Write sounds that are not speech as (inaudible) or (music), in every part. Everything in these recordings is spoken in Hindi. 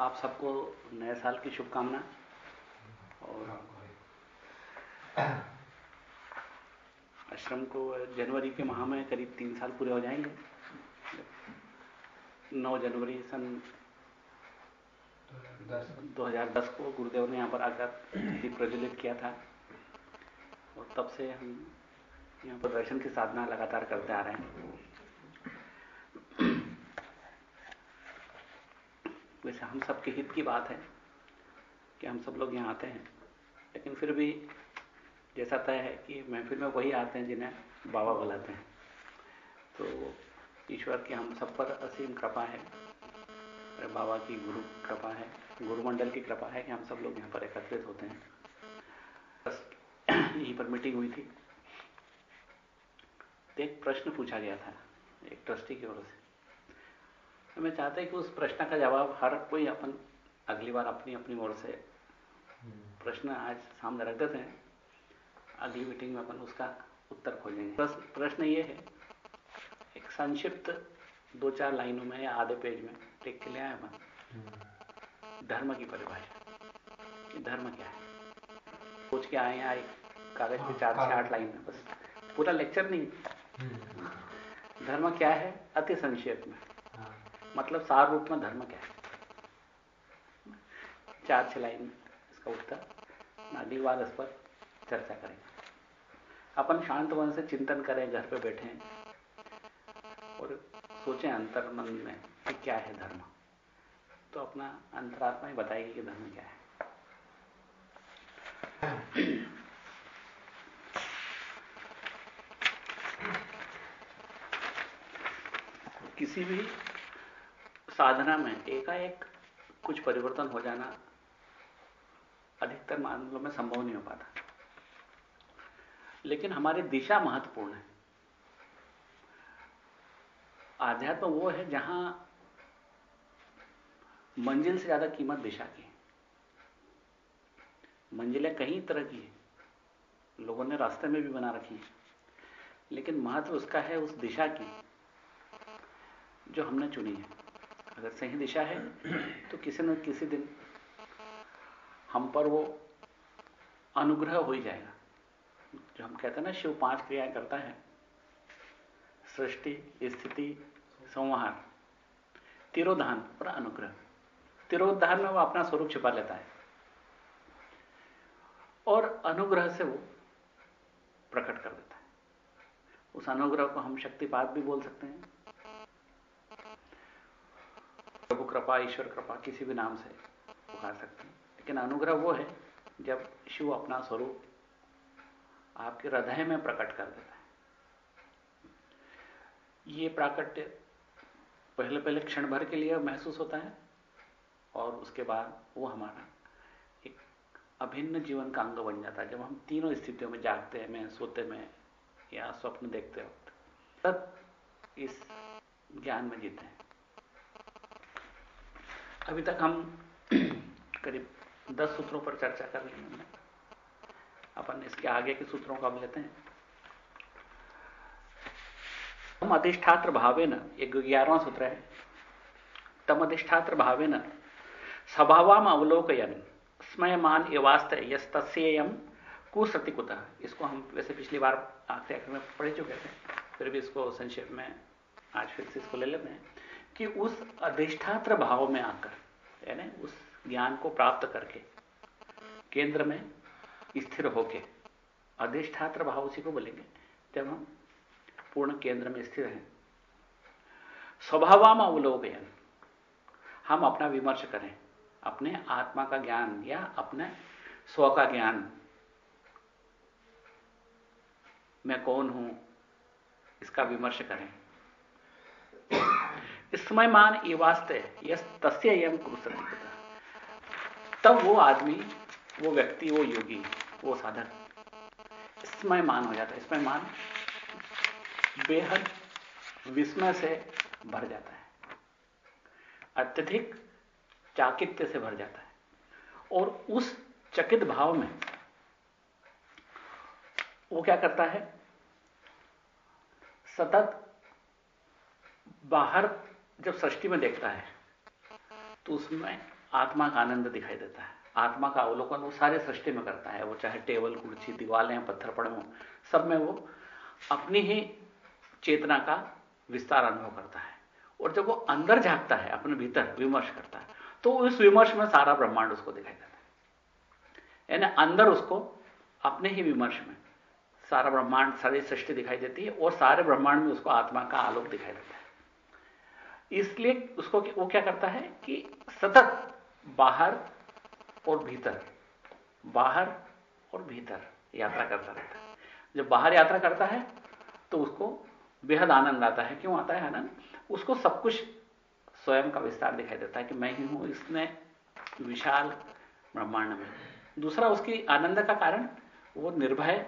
आप सबको नए साल की शुभकामना। और आश्रम को जनवरी के माह में करीब तीन साल पूरे हो जाएँगे। 9 जनवरी सन 2010 को गुरुदेव ने यहाँ पर आकर दीप प्रज्वलित किया था। और तब से हम यहाँ पर दर्शन की साधना लगातार करते आ रहे हैं। वैसे हम सबके हित की बात है कि हम सब लोग यहाँ आते हैं। लेकिन फिर भी जैसा तय है कि महफिल में वही आते हैं जिन्हें बाबा बुलाते हैं। तो ईश्वर की हम सब पर असीम कृपा है। बाबा की गुरु कृपा है, गुरुमंडल की कृपा है कि हम सब लोग यहाँ पर एकत्रित होते हैं। बस यहीं पर मीटिंग हुई थी। एक प्रश्न पूछा गया था एक ट्रस्टी की ओर से। तो मैं चाहता है कि उस प्रश्न का जवाब हर कोई अपन अगली बार अपनी अपनी ओर से प्रश्न आज सामने रख देते हैं। अगली मीटिंग में अपन उसका उत्तर खोजेंगे। बस प्रश्न ये है एक संक्षिप्त दो चार लाइनों में या आधे पेज में लिख के ले आए अपन। धर्म की परिभाषा। धर्म क्या है? सोच के आए हैं कागज़ पे चार से आठ लाइन में। बस पूरा लेक्चर नहीं। हम्म। धर्म क्या है? अति संक्षेप में। मतलब सार रूप में धर्म क्या है? चार छह लाइन इसका उत्तर अगली बार इस पर चर्चा करेंगे। अपन शांत मन से चिंतन करें, घर पे बैठे और सोचें अंतर मन में कि क्या है धर्म। तो अपना अंतरात्मा ही बताएगी कि धर्म क्या है। किसी भी साधना में एकाएक कुछ परिवर्तन हो जाना अधिकतर मामलों में संभव नहीं हो पाता। लेकिन हमारी दिशा महत्वपूर्ण है। आध्यात्म वो है जहाँ मंजिल से ज़्यादा कीमत दिशा की है। मंजिलें कई तरह की है। लोगों ने रास्ते में भी बना रखी है। लेकिन महत्व उसका है उस दिशा की, जो हमने चुनी है। अगर सही दिशा है तो किसी न किसी दिन हम पर वो अनुग्रह हो ही जाएगा। जो हम कहते हैं ना, शिव पाँच क्रियाएँ करता है। सृष्टि, स्थिति, संहार। तिरोधान और अनुग्रह। तिरोधान में वो अपना स्वरूप छिपा लेता है। और अनुग्रह से वो प्रकट कर देता है। उस अनुग्रह को हम शक्तिपात भी बोल सकते हैं। प्रभु कृपा, ईश्वर कृपा किसी भी नाम से पुकार सकते हैं। लेकिन अनुग्रह वो है जब शिव अपना स्वरूप आपके हृदय में प्रकट कर देता है। ये प्राकट्य पहले पहले क्षण भर के लिए महसूस होता है और उसके बाद वो हमारा एक अभिन्न जीवन का अंग बन जाता है। जब हम तीनों स्थितियों में जागते हैं सोते में या स्वप्न देखते वक्त, तब इस ज्ञान में जीते हैं। अभी तक हम (clears throat) करीब दस सूत्रों पर चर्चा कर ली हमने। अपन इसके आगे के सूत्रों को अब लेते हैं। तम अधिष्ठात्र भावे न एक ग्यारहवा सूत्र है, तम अधिष्ठात्र भावे न स्वभावाम अवलोकयन, स्मयमान एवास्त यस्तम कुसतिकुत इसको हम वैसे पिछली बार आखिरी आखिर में पढ़ चुके थे, फिर भी इसको संक्षेप में आज फिर से इसको ले लेते हैं। कि उस अधिष्ठात्र भाव में आकर, यानी उस ज्ञान को प्राप्त करके, केंद्र में स्थिर होके, अधिष्ठात्र भाव उसी को बोलेंगे। जब हम पूर्ण केंद्र में स्थिर हैं, स्वभावाम अवलोकन हम अपना विमर्श करें, अपने आत्मा का ज्ञान या अपने स्व का ज्ञान। मैं कौन हूँ? इसका विमर्श करें। स्मयमान एवास्ते यस तस्य यम कुरुसति। तब वो आदमी, वो व्यक्ति, वो योगी, वो साधक स्मयमान हो जाता है। स्मयमान बेहद विस्मय से भर जाता है। अत्यधिक चाकित्य से भर जाता है। और उस चकित भाव में वो क्या करता है? सतत बाहर जब सृष्टि में देखता है तो उसमें आत्मा का आनंद दिखाई देता है। आत्मा का अवलोकन वो सारे सृष्टि में करता है। वो चाहे टेबल, कुर्सी, दीवालें, पत्थर, पड़े हो, सब में वो अपनी ही चेतना का विस्तार अनुभव करता है। और जब वो अंदर झांकता है, अपने भीतर विमर्श करता है तो उस विमर्श में सारा ब्रह्मांड उसको दिखाई देता है। यानी अंदर उसको अपने ही विमर्श में सारा ब्रह्मांड, सारी सृष्टि दिखाई देती है और सारे ब्रह्मांड में उसको आत्मा का आलोक दिखाई देता है। इसलिए उसको वो क्या करता है कि सतत बाहर और भीतर, बाहर और भीतर यात्रा करता रहता है। जब बाहर यात्रा करता है तो उसको बेहद आनंद आता है। क्यों आता है आनंद? उसको सब कुछ स्वयं का विस्तार दिखाई देता है कि मैं ही हूँ, इसने विशाल ब्रह्मांड में। दूसरा, उसकी आनंद का कारण, वो निर्भय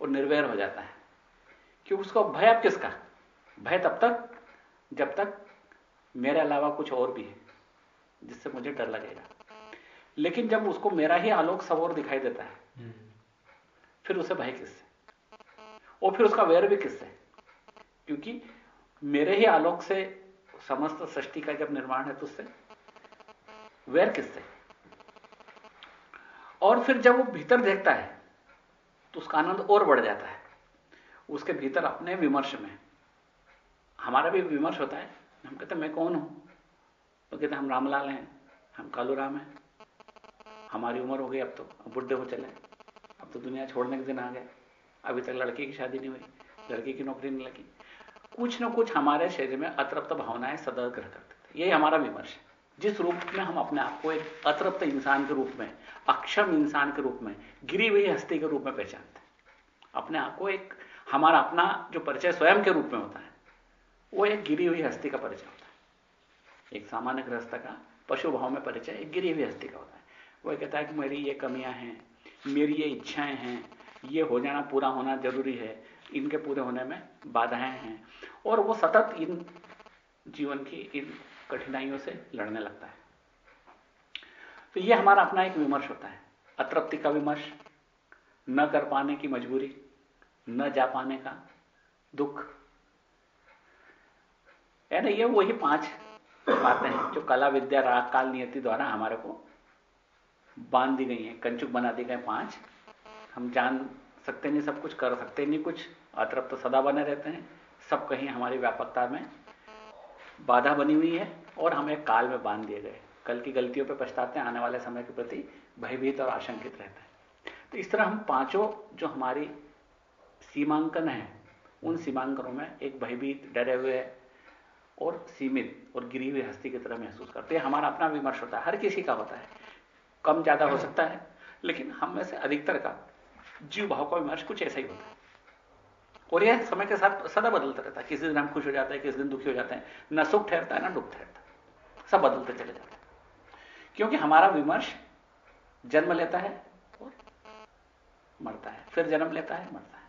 और निर्वैर हो जाता है। क्यों? उसको भय अब किसका? भय तब तक, जब तक मेरे अलावा कुछ और भी है जिससे मुझे डर लगेगा। लेकिन जब उसको मेरा ही आलोक सब और दिखाई देता है फिर उसे भय किससे? और फिर उसका वैर भी किससे? क्योंकि मेरे ही आलोक से समस्त सृष्टि का जब निर्माण है तो उससे वैर किससे? और फिर जब वो भीतर देखता है तो उसका आनंद और बढ़ जाता है। उसके भीतर अपने विमर्श में हमारा भी विमर्श होता है हम कहते, मैं कौन हूँ? वो कहते, हम रामलाल हैं। हम कालू राम हैं। हमारी उम्र हो गई अब तो। अब बुढ़े हो चले अब तो दुनिया छोड़ने के दिन आ गए। अभी तक लड़की की शादी नहीं हुई। लड़की की नौकरी नहीं लगी। कुछ ना कुछ हमारे शरीर में अतृप्त भावनाएँ सदा ग्रह करते थे यही हमारा विमर्श है। जिस रूप में हम अपने आप को एक अतृप्त इंसान के रूप में, अक्षम इंसान के रूप में, गिरी हुई हस्ती के रूप में पहचानते हैं। अपने आप को एक, हमारा अपना जो परिचय स्वयं के रूप में होता है वो एक गिरी हुई हस्ती का परिचय होता है। एक सामान्य गृहस्थ का पशु भाव में परिचय एक गिरी हुई हस्ती का होता है। वो कहता है कि मेरी ये कमियाँ हैं, मेरी ये इच्छाएँ हैं, ये हो जाना, पूरा होना ज़रूरी है। इनके पूरे होने में बाधाएँ हैं। और वो सतत इन जीवन की इन कठिनाइयों से लड़ने लगता है। तो ये हमारा अपना एक विमर्श होता है। अतृप्ति का विमर्श, न कर पाने की मजबूरी, न जा पाने का दुख। यानी ये वही पाँच बातें हैं जो कला विद्या राग काल नियति द्वारा हमारे को बाँध दी गई हैं, कंचुक बना दी गए पाँच। हम जान सकते नहीं, सब कुछ कर सकते नहीं, कुछ अतृप्त तो सदा बने रहते हैं। सब कहीं हमारी व्यापकता में बाधा बनी हुई है और हम काल में बाँध दिए गए। कल की गलतियों पर पछताते हैं, आने वाले समय के प्रति भयभीत और आशंकित रहते हैं। तो इस तरह हम पाँचों जो हमारी सीमांकन है, उन सीमांकनों में एक भयभीत, डरे हुए और सीमित और गिरी हुई हस्ती की तरह महसूस करते हैं। हमारा अपना विमर्श होता है, हर किसी का होता है। कम, ज़्यादा हो सकता है, लेकिन हम में से अधिकतर का जीव भाव का विमर्श कुछ ऐसा ही होता है। और यह समय के साथ सदा बदलता रहता है। किसी दिन हम खुश हो जाते हैं, किसी दिन दुखी हो जाते हैं। न सुख ठहरता है ना दुख ठहरता। है सब बदलते चले जाते हैं। क्योंकि हमारा विमर्श जन्म लेता है और मरता है। फिर जन्म लेता है, मरता है।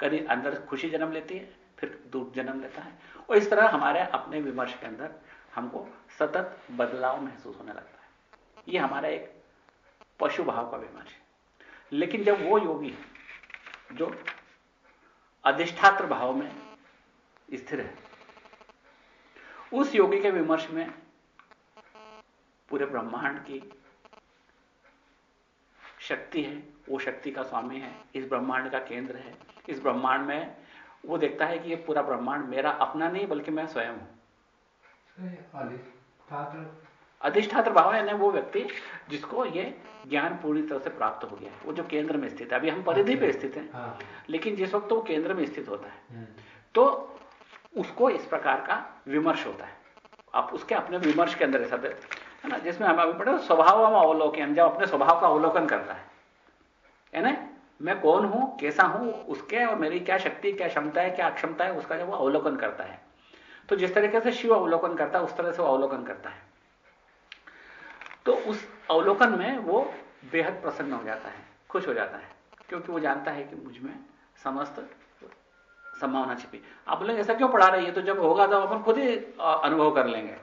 कभी अंदर खुशी जन्म लेती है फिर दुख जन्म लेता है। और इस तरह हमारे अपने विमर्श के अंदर हमको सतत बदलाव महसूस होने लगता है। यह हमारा एक पशु भाव का विमर्श है। लेकिन जब वो योगी जो अधिष्ठात्र भाव में स्थिर है, उस योगी के विमर्श में पूरे ब्रह्मांड की शक्ति है, वो शक्ति का स्वामी है, इस ब्रह्मांड का केंद्र है, इस ब्रह्मांड में वो देखता है कि ये पूरा ब्रह्मांड मेरा अपना नहीं बल्कि मैं स्वयं हूँ। अधिष्ठात्र भाव है वो व्यक्ति जिसको ये ज्ञान पूरी तरह से प्राप्त हो गया है। वो जो केंद्र में स्थित है। अभी हम परिधि पे स्थित हैं हाँ। लेकिन जिस वक्त वो केंद्र में स्थित होता है हम्म। तो उसको इस प्रकार का विमर्श होता है। आप उसके अपने विमर्श के अंदर ऐसा है ना जिसमें हम अभी पढ़े स्वभाव हम अवलोकन जब अपने स्वभाव का अवलोकन करता है ना? मैं कौन हूँ, कैसा हूँ, उसके और मेरी क्या शक्ति, क्या क्षमता है, क्या अक्षमता है, उसका जब वो अवलोकन करता है। तो जिस तरीके से शिव अवलोकन करता है, उस तरह से वो अवलोकन करता है। तो उस अवलोकन में वो बेहद प्रसन्न हो जाता है, खुश हो जाता है, क्योंकि वो जानता है कि मुझमें समस्त संभावना छिपी। आप बोलेंगे, ऐसा क्यों पढ़ा रही है? तो जब होगा तो अपन खुद ही अनुभव कर लेंगे।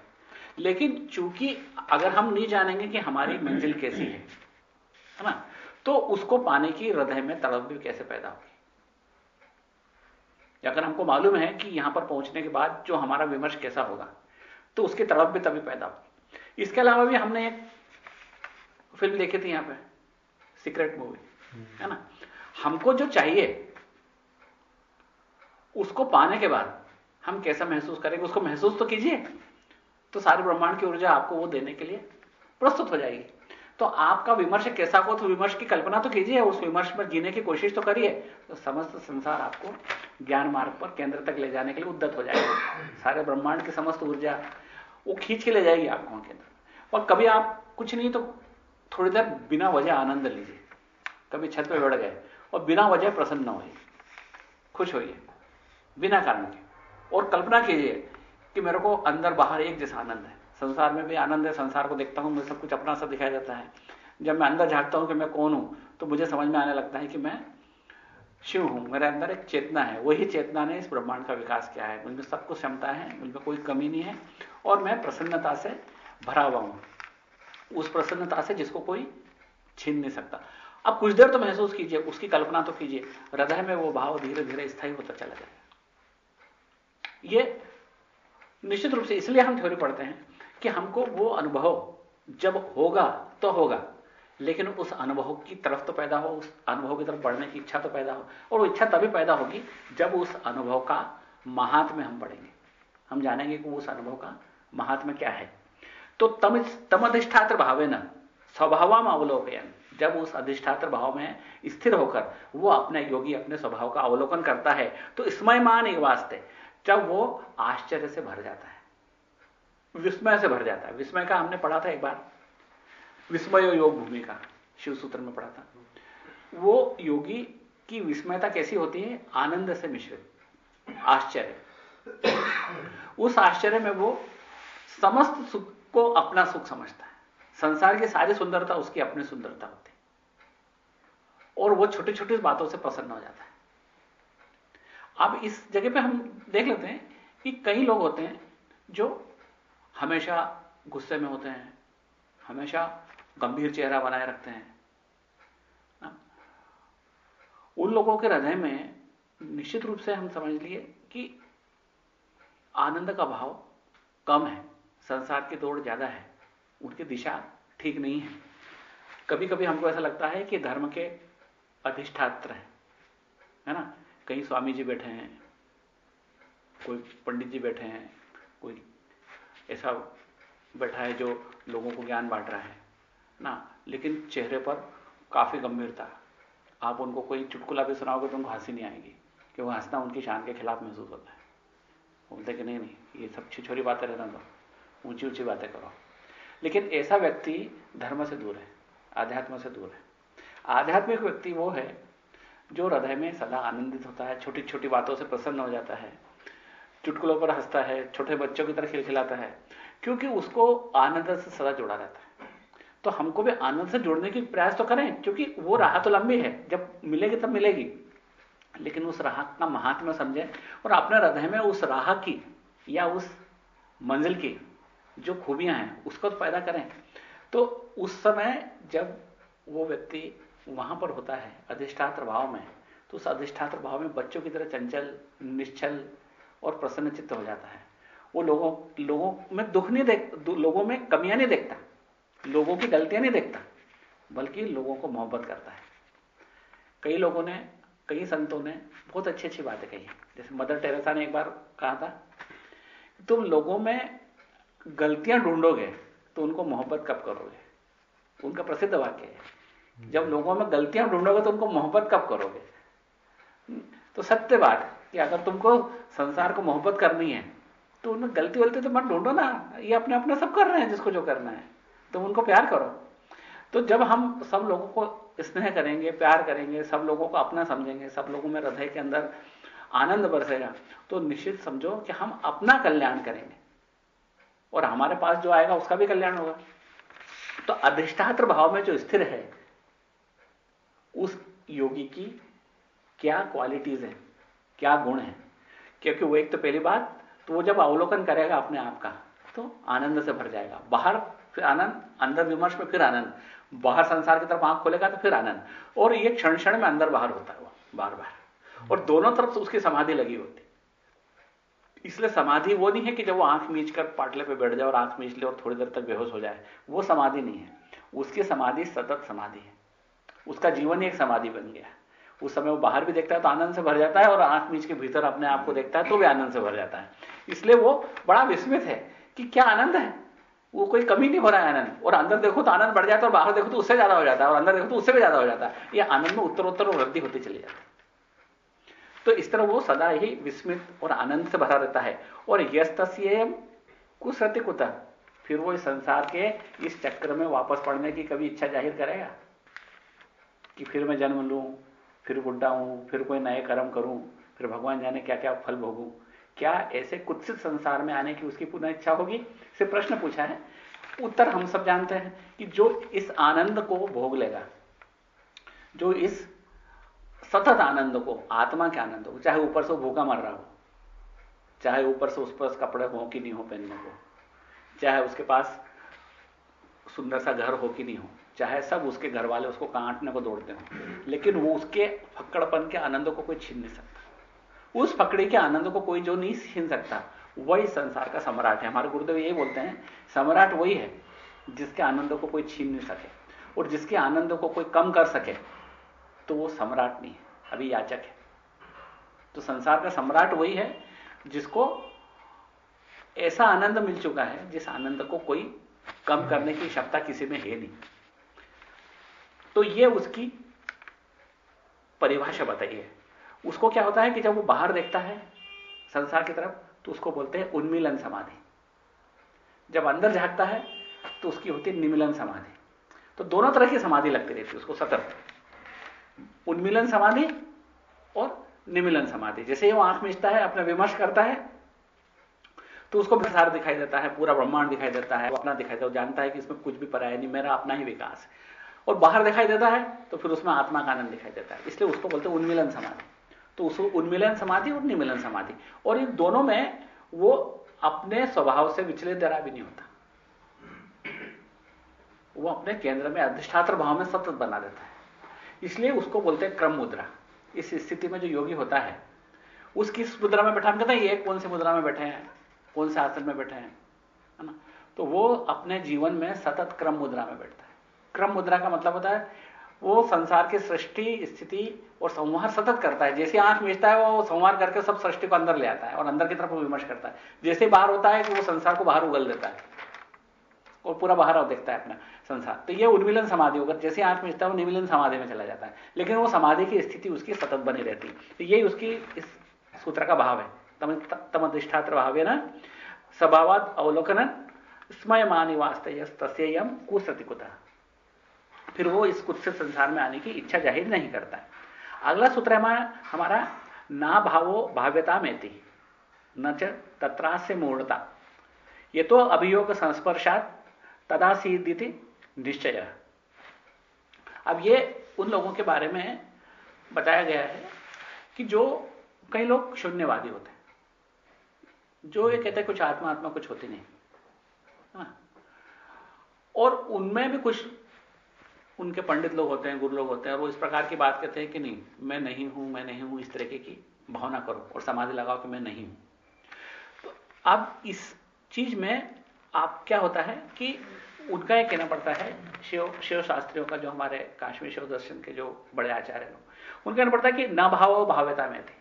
लेकिन चूँकि अगर हम नहीं जानेंगे कि हमारी मंजिल कैसी है है ना तो उसको पाने की हृदय में तड़प भी कैसे पैदा होगी? अगर हमको मालूम है कि यहाँ पर पहुँचने के बाद जो हमारा विमर्श कैसा होगा तो उसकी तड़प भी तभी पैदा होगी। इसके अलावा भी हमने एक फ़िल्म देखी थी यहाँ पे सीक्रेट मूवी है ना? हमको जो चाहिए, उसको पाने के बाद हम कैसा महसूस करेंगे, उसको महसूस तो कीजिए तो सारे ब्रह्मांड की ऊर्जा आपको वो देने के लिए प्रस्तुत हो जाएगी। तो आपका विमर्श कैसा हो तो विमर्श की कल्पना तो कीजिए, उस विमर्श पर जीने की कोशिश तो करिए। तो समस्त संसार आपको ज्ञान मार्ग पर केंद्र तक ले जाने के लिए उद्दत हो जाएगा। सारे ब्रह्मांड की समस्त ऊर्जा वो खींच के ले जाएगी आपको केंद्र। और कभी आप कुछ नहीं तो थोड़ी देर बिना वजह आनंद लीजिए। कभी छत पर बैठ गए और बिना वजह प्रसन्न न होइए। खुश होइए। बिना कारण के। और कल्पना कीजिए कि मेरे को अंदर बाहर एक जैसा आनंद है। संसार में भी आनंद है, संसार को देखता हूँ, मुझे सब कुछ अपना सा दिखाई देता है। जब मैं अंदर झांकता हूँ कि मैं कौन हूँ तो मुझे समझ में आने लगता है कि मैं शिव हूँ, मेरे अंदर एक चेतना है। वही चेतना ने इस ब्रह्मांड का विकास किया है। मुझमें सब कुछ क्षमता है मुझमें कोई कमी नहीं है और मैं प्रसन्नता से भरा हुआ हूँ। उस प्रसन्नता से जिसको कोई छीन नहीं सकता। अब कुछ देर तो महसूस कीजिए, उसकी कल्पना तो कीजिए। हृदय में वो भाव धीरे धीरे स्थायी होता चला जाएगा ये निश्चित रूप से इसलिए हम थ्योरी पढ़ते हैं कि हमको वो अनुभव जब होगा तो होगा। लेकिन उस अनुभव की तरफ़ तो पैदा हो, उस अनुभव की तरफ़ बढ़ने की इच्छा तो पैदा हो, और वो इच्छा तभी पैदा होगी जब उस अनुभव का महात्म्य हम पढ़ेंगे हम जानेंगे कि उस अनुभव का महात्म्य क्या है। तो तम तम अधिष्ठात्र भावे न स्वभाव अवलोकन जब उस अधिष्ठात्र भाव में स्थिर होकर वो अपने योगी, अपने स्वभाव का अवलोकन करता है तो स्मयमान एक वास्ते जब वो आश्चर्य से भर जाता है। विस्मय से भर जाता है। विस्मय का हमने पढ़ा था एक बार। विस्मय योग भूमि का शिव सूत्र में पढ़ा था। वो योगी की विस्मयता कैसी होती है? आनंद से मिश्रित। आश्चर्य। उस आश्चर्य में वो समस्त सुख को अपना सुख समझता है। संसार की सारी सुंदरता उसकी अपनी सुंदरता होती है। और वो छोटी छोटी बातों से प्रसन्न हो जाता है। अब इस जगह पे हम देख लेते हैं कि कई लोग होते हैं जो हमेशा गुस्से में होते हैं, हमेशा गंभीर चेहरा बनाए रखते हैं। ना? उन लोगों के हृदय में निश्चित रूप से हम समझ लिए कि आनंद का भाव कम है, संसार की दौड़ ज़्यादा है, उनकी दिशा ठीक नहीं है। कभी कभी हमको ऐसा लगता है कि धर्म के अधिष्ठात्र हैं, है ना? कहीं स्वामी जी बैठे हैं, कोई पंडित जी बैठे हैं, कोई ऐसा बैठा है जो लोगों को ज्ञान बांट रहा है, ना? लेकिन चेहरे पर काफ़ी गंभीरता आप उनको कोई चुटकुला भी सुनाओगे तो उनको हँसी नहीं आएगी, कि वो हंसना उनकी शान के खिलाफ महसूस होता है। बोलते कि नहीं नहीं, ये सब छिछोरी बातें रहना दो, ऊँची ऊँची बातें करो। लेकिन ऐसा व्यक्ति धर्म से दूर है, आध्यात्म से दूर है। आध्यात्मिक व्यक्ति वो है जो हृदय में सदा आनंदित होता है छोटी छोटी बातों से प्रसन्न हो जाता है चुटकुलों पर हंसता है, छोटे बच्चों की तरह खिलखिलाता है, क्योंकि उसको आनंद से सदा जुड़ा रहता है। तो हमको भी आनंद से जुड़ने की प्रयास तो करें, क्योंकि वो राह तो लंबी है, जब मिलेगी तब मिलेगी। लेकिन उस राह का महात्मा समझें, और अपने हृदय में उस राह की या उस मंजिल की जो खूबियाँ हैं, उसको तो पैदा करें। तो उस समय जब वो व्यक्ति वहाँ पर होता है अधिष्ठात्र भाव में तो उस अधिष्ठात्र भाव में बच्चों की तरह चंचल, निश्चल और प्रसन्न चित्त हो जाता है। वो लोगों लोगों में दुख नहीं देख लोगों में कमियाँ नहीं देखता। लोगों की गलतियाँ नहीं देखता, बल्कि लोगों को मोहब्बत करता है। कई लोगों ने, कई संतों ने बहुत अच्छी अच्छी बातें कही जैसे मदर टेरेसा ने एक बार कहा था, तुम लोगों में गलतियाँ ढूंढोगे तो उनको मोहब्बत कब करोगे? उनका प्रसिद्ध वाक्य है। जब लोगों में गलतियाँ ढूंढोगे तो उनको मोहब्बत कब करोगे? तो सत्य बात कि अगर तुमको संसार को मोहब्बत करनी है तो उनमें गलती वलती तो मत ढूंढो ना। ये अपने अपने सब कर रहे हैं जिसको जो करना है। तुम उनको प्यार करो। तो जब हम सब लोगों को स्नेह करेंगे, प्यार करेंगे, सब लोगों को अपना समझेंगे, सब लोगों में हृदय के अंदर आनंद बरसेगा तो निश्चित समझो कि हम अपना कल्याण करेंगे। और हमारे पास जो आएगा, उसका भी कल्याण होगा। तो अधिष्ठात्र भाव में जो स्थिर है, उस योगी की क्या क्वालिटीज हैं? क्या गुण है? क्योंकि वो एक तो पहली बात तो वो जब अवलोकन करेगा अपने आप का तो आनंद से भर जाएगा। बाहर फिर आनंद, अंदर विमर्श में फिर आनंद। बाहर संसार की तरफ़ आँख खोलेगा तो फिर आनंद। और ये क्षण क्षण में अंदर बाहर होता है वो बार बार और दोनों तरफ़ से उसकी समाधि लगी होती। इसलिए समाधि वो नहीं है कि जब वो आँख मीच कर पाटले पे बैठ जाए और आँख मीच ले और थोड़ी देर तक बेहोश हो जाए। वो समाधि नहीं है। उसकी समाधि सतत समाधि है। उसका जीवन ही एक समाधि बन गया। उस समय वो बाहर भी देखता है तो आनंद से भर जाता है और आँख मीच के भीतर अपने आप को देखता है तो भी आनंद से भर जाता है। इसलिए वो बड़ा विस्मित है कि क्या आनंद है। वो कोई कमी नहीं हो रहा है आनंद। और अंदर देखो तो आनंद बढ़ जाता है और बाहर देखो तो उससे ज़्यादा हो जाता है और अंदर देखो तो उससे भी ज़्यादा हो जाता है। ये आनंद में उत्तर उत्तर वृद्धि होती चली जाती है। तो इस तरह वो सदा ही विस्मित और आनंद से भरा रहता है। और यस्त कुसरति कुत। फिर वो इस संसार के इस चक्र में वापस पड़ने की कभी इच्छा ज़ाहिर करेगा कि फिर मैं जन्म लूँ? फिर बुढ़ा हूँ, फिर कोई नए कर्म करूँ, फिर भगवान जाने क्या क्या फल भोगूं। क्या ऐसे कुत्सित संसार में आने की उसकी पुनः इच्छा होगी? से प्रश्न पूछा है। उत्तर हम सब जानते हैं कि जो इस आनंद को भोग लेगा, जो इस सतत आनंद को, आत्मा के आनंद को, चाहे ऊपर से भूखा मर रहा हो, चाहे ऊपर से उस पर कपड़े हो कि नहीं हो पहनने को, चाहे उसके पास सुंदर सा घर हो कि नहीं हो चाहे सब उसके घर वाले उसको कांटने को दौड़ते हो, लेकिन वो उसके फक्कड़पन के आनंद को कोई छीन नहीं सकता। उस फकड़े के आनंद को कोई जो नहीं छीन सकता, वही संसार का सम्राट है। हमारे गुरुदेव यही बोलते हैं, सम्राट वही है जिसके आनंद को कोई छीन नहीं सके और जिसके आनंद को कोई कम कर सके तो वो सम्राट नहीं है, अभी याचक है। तो संसार का सम्राट वही है जिसको ऐसा आनंद मिल चुका है जिस आनंद को कोई कम करने की क्षमता किसी में है नहीं। तो ये उसकी परिभाषा बताइए उसको क्या होता है कि जब वो बाहर देखता है, संसार की तरफ़ तो उसको बोलते हैं उन्मिलन समाधि। जब अंदर झांकता है तो उसकी होती है निमिलन समाधि। तो दोनों तरह की समाधि लगती रहती है उसको सतर्क उन्मिलन समाधि और निमिलन समाधि। जैसे ही वो आँख मिचता है, अपना विमर्श करता है तो उसको विचार दिखाई देता है, पूरा ब्रह्मांड दिखाई देता है, वो अपना दिखाई देता है जानता है कि इसमें कुछ भी पराया नहीं, मेरा अपना ही विकास है। और बाहर दिखाई देता है तो फिर उसमें आत्मा का आनंद दिखाई देता है। इसलिए उसको बोलते हैं उन्मिलन समाधि। तो उसको उन्मिलन समाधि और निमिलन समाधि। और इन दोनों में वो अपने स्वभाव से विचलित जरा भी नहीं होता। वो अपने केंद्र में अधिष्ठात्र भाव में सतत बना देता है। इसलिए उसको बोलते हैं क्रम मुद्रा। इस स्थिति में जो योगी होता है, उस किस मुद्रा में बैठा? हम कहते हैं, ये कौन सी मुद्रा में बैठे हैं? कौन से आसन में बैठे हैं? है ना? तो वो अपने जीवन में सतत क्रम मुद्रा में बैठता है। क्रम मुद्रा का मतलब होता है, वो संसार की सृष्टि, स्थिति और संहार सतत करता है। जैसे आँख मिचता है, वो संहार करके सब सृष्टि को अंदर ले आता है और अंदर की तरफ़ विमर्श करता है। जैसे बाहर होता है वो संसार को बाहर उगल देता है और पूरा बाहर देखता है अपना संसार। तो ये उन्मिलन समाधि होकर जैसे आँख मिचता है, वो निमिलन समाधि में चला जाता है। लेकिन वो समाधि की स्थिति उसकी सतत बनी रहती है। तो यही उसकी इस सूत्र का भाव है। तम अधिष्ठात्र भाव है ना? स्वभावाद अवलोकन स्मयमानी वास्तव तस्यम कुसतिकुता। फिर वो इस कुत्सित संसार में आने की इच्छा ज़ाहिर नहीं करता अगला सूत्र हमारा हमारा ना भावो भाव्यता में थी न तत्रा से मूर्णता ये तो अभियोग संस्पर्शात तदा सीधी निश्चय। अब ये उन लोगों के बारे में बताया गया है कि जो कई लोग शून्यवादी होते हैं। जो ये कहते हैं कुछ आत्मा आत्मा कुछ होती नहीं। हाँ। और उनमें भी कुछ उनके पंडित लोग होते हैं गुरु लोग होते हैं और वो इस प्रकार की बात कहते हैं कि नहीं मैं नहीं हूँ मैं नहीं हूँ इस तरीके की भावना करो और समाधि लगाओ कि मैं नहीं हूँ। तो अब इस चीज़ में आप क्या होता है कि उनका यह कहना पड़ता है शिव शिव शास्त्रियों का जो हमारे काश्मीर शिव दर्शन के जो बड़े आचार्य लोग उनका कहना पड़ता है कि न भाव भाव्यता में थे।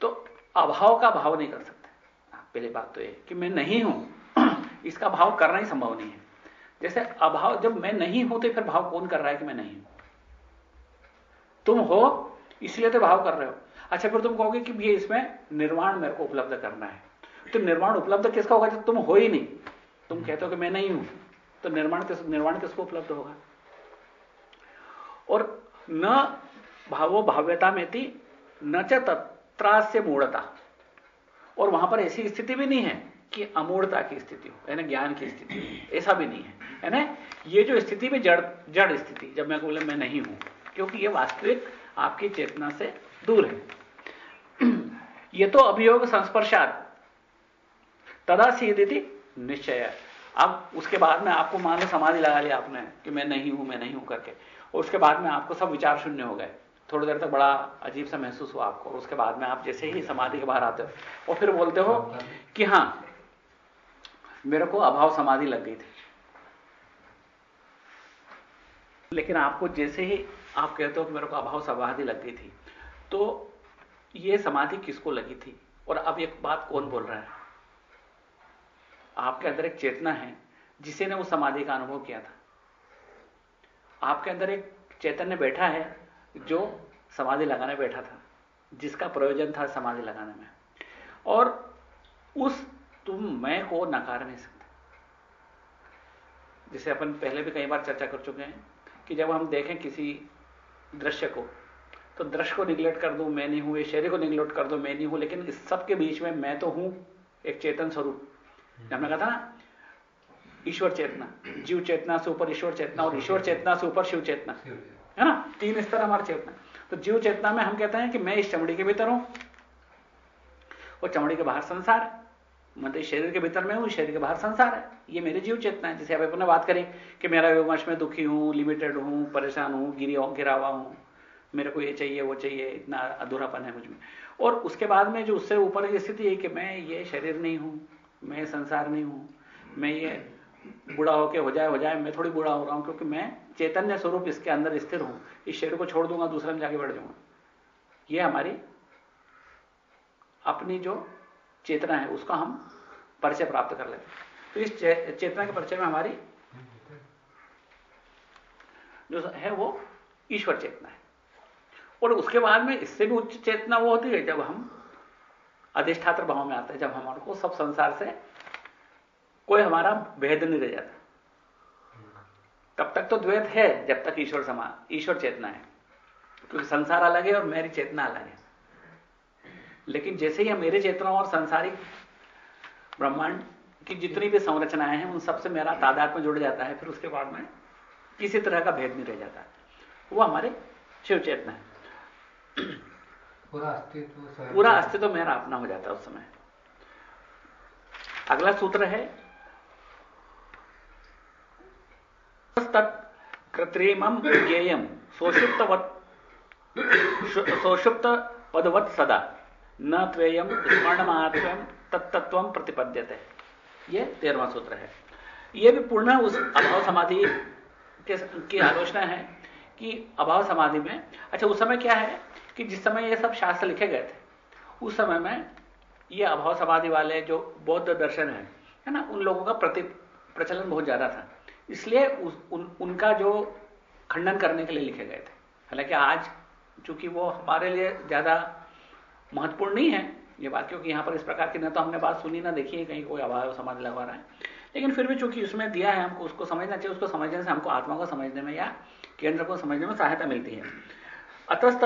तो अभाव का भाव नहीं कर सकते। हाँ, पहली बात तो ये कि मैं नहीं हूँ (clears throat) इसका भाव करना ही संभव नहीं है। जैसे अभाव, जब मैं नहीं हूँ तो फिर भाव कौन कर रहा है कि मैं नहीं हूँ? तुम हो, इसलिए तो भाव कर रहे हो। अच्छा फिर तुम कहोगे कि ये इसमें निर्माण मेरे को उपलब्ध करना है। तो निर्माण उपलब्ध किसका होगा जब तुम हो ही नहीं? तुम कहते हो कि मैं नहीं हूँ तो निर्माण किस, निर्माण किसको उपलब्ध होगा? और न भावो भाव्यता में थी न च तत्रा से मूढ़ता। और वहाँ पर ऐसी स्थिति भी नहीं है कि अमूढ़ता की स्थिति हो, यानी ज्ञान की स्थिति ऐसा भी नहीं है। है ना? ये जो स्थिति भी जड़ जड़ स्थिति, जब मैं बोले मैं नहीं हूँ, क्योंकि ये वास्तविक आपकी चेतना से दूर है। (clears throat) ये तो अभियोग संस्पर्शात। तदा सीधी निश्चय। अब उसके बाद में आपको मान लो समाधि लगा लिया आपने कि मैं नहीं हूँ, मैं नहीं हूँ करके। और उसके बाद में आपको सब विचार शून्य हो गए। थोड़ी देर तक बड़ा अजीब सा महसूस हुआ आपको। और उसके बाद में आप जैसे ही समाधि के बाहर आते हो, और फिर बोलते हो कि हाँ, मेरे को अभाव समाधि लग गई थी। लेकिन आपको जैसे ही आप कहते हो कि मेरे को अभाव समाधि लग गई थी तो ये समाधि किसको लगी थी? और अब एक बात कौन बोल रहा है? आपके अंदर एक चेतना है जिसे ने उस समाधि का अनुभव किया था। आपके अंदर एक चैतन्य बैठा है जो समाधि लगाने बैठा था, जिसका प्रयोजन था समाधि लगाने में। और उस तुम मैं को नकार नहीं सकते। जिसे अपन पहले भी कई बार चर्चा कर चुके हैं कि जब हम देखें किसी दृश्य को तो दृश्य को निगलेक्ट कर दूँ मैं नहीं हूँ ये शरीर को निगलेक्ट कर दूँ मैं नहीं हूँ लेकिन इस सब के बीच में मैं तो हूँ एक चेतन स्वरूप। हमने कहा था ना ईश्वर चेतना जीव चेतना से ऊपर ईश्वर चेतना और ईश्वर चेतना से ऊपर शिव चेतना है ना? तीन स्तर हमारे चेतना। तो जीव चेतना में हम कहते हैं कि मैं इस चमड़ी के भीतर हूँ और चमड़ी के बाहर संसार। है मतलब शरीर के भीतर में हूँ, शरीर के बाहर संसार है। ये मेरी जीव चेतना है। जिसे आप अपने बात करें कि मेरा विमर्श में दुखी हूँ लिमिटेड हूँ, परेशान हूँ, गिरी गिरा हुआ हूँ, मेरे को ये चाहिए, वो चाहिए, इतना अधूरापन है मुझमें। और उसके बाद में जो उससे ऊपर की स्थिति है कि मैं ये शरीर नहीं हूँ, मैं संसार नहीं हूँ, मैं ये बूढ़ा होके हो जाए हो जाए, मैं थोड़ी बूढ़ा हो रहा हूँ, क्योंकि मैं चैतन्य स्वरूप इसके अंदर स्थिर हूँ। इस शरीर को छोड़ दूँगा, दूसरे में जाके बढ़ जाऊँगा। ये हमारी अपनी जो चेतना है, उसका हम परिचय प्राप्त कर लेते तो इस चेतना के परिचय में हमारी जो है वो ईश्वर चेतना है। और उसके बाद में इससे भी उच्च चेतना वो होती है, जब हम अधिष्ठात्र भाव में आते हैं, जब हमारे को सब संसार से कोई हमारा भेद नहीं रह जाता। तब तक तो द्वैत है, जब तक ईश्वर समा, ईश्वर चेतना है। क्योंकि संसार अलग है और मेरी चेतना अलग है। लेकिन जैसे ही मेरे चेतना और संसारिक ब्रह्मांड की जितनी भी संरचनाएँ हैं उन सबसे मेरा तादाद में जुड़ जाता है फिर उसके बाद में किसी तरह का भेद नहीं रह जाता। वो हमारे शिव चेतना है। पूरा अस्तित्व पूरा अस्तित्व मेरा अपना हो जाता है उस समय। अगला सूत्र है कृत्रिमम ज्ञेयम सोषुप्त सोषुप्त पदवत सदा। न त्वेयम स्मरणमात्र तत्तत्व प्रतिपद्यते। ये तेरहवा सूत्र है। यह भी पूर्ण उस अभाव समाधि के की आलोचना है कि अभाव समाधि में अच्छा उस समय क्या है कि जिस समय ये सब शास्त्र लिखे गए थे उस समय में ये अभाव समाधि वाले जो बौद्ध दर्शन है है ना उन लोगों का प्रति प्रचलन बहुत ज़्यादा था। इसलिए उन, उनका जो खंडन करने के लिए लिखे गए थे। हालाँकि आज चूँकि वो हमारे लिए ज़्यादा महत्वपूर्ण नहीं है ये बात, क्योंकि यहाँ पर इस प्रकार की न तो हमने बात सुनी, ना देखी है, कहीं कोई अभाव समाधि लगवा रहा है। लेकिन फिर भी चूँकि उसमें दिया है हमको, उसको समझना चाहिए, उसको समझने से हमको आत्मा को समझने में या केंद्र को समझने में सहायता मिलती है। अतस्त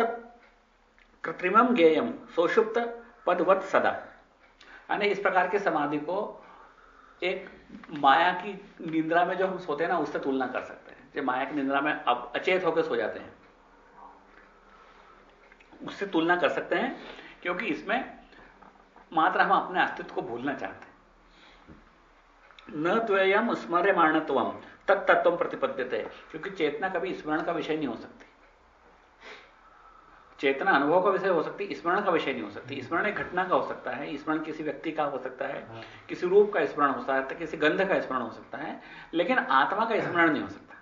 कृत्रिमम गेयम सोषुप्त पदवत सदा। यानी इस प्रकार के समाधि को एक माया की निंद्रा में जो हम सोते हैं ना, उससे तुलना कर सकते हैं। जो माया की निंद्रा में अब अचेत होकर सो जाते हैं, उससे तुलना कर सकते हैं। क्योंकि इसमें मात्र हम अपने अस्तित्व को भूलना चाहते हैं। न त्वयम स्मर्यमाणत्व तत्तत्व प्रतिपद्यते क्योंकि चेतना कभी स्मरण का विषय नहीं हो सकती। चेतना अनुभव का विषय हो सकती स्मरण का विषय नहीं हो सकती। स्मरण एक घटना का हो सकता है स्मरण किसी व्यक्ति का हो सकता है हाँ। किसी रूप का स्मरण हो सकता है किसी गंध का स्मरण हो सकता है लेकिन आत्मा का स्मरण नहीं हो सकता।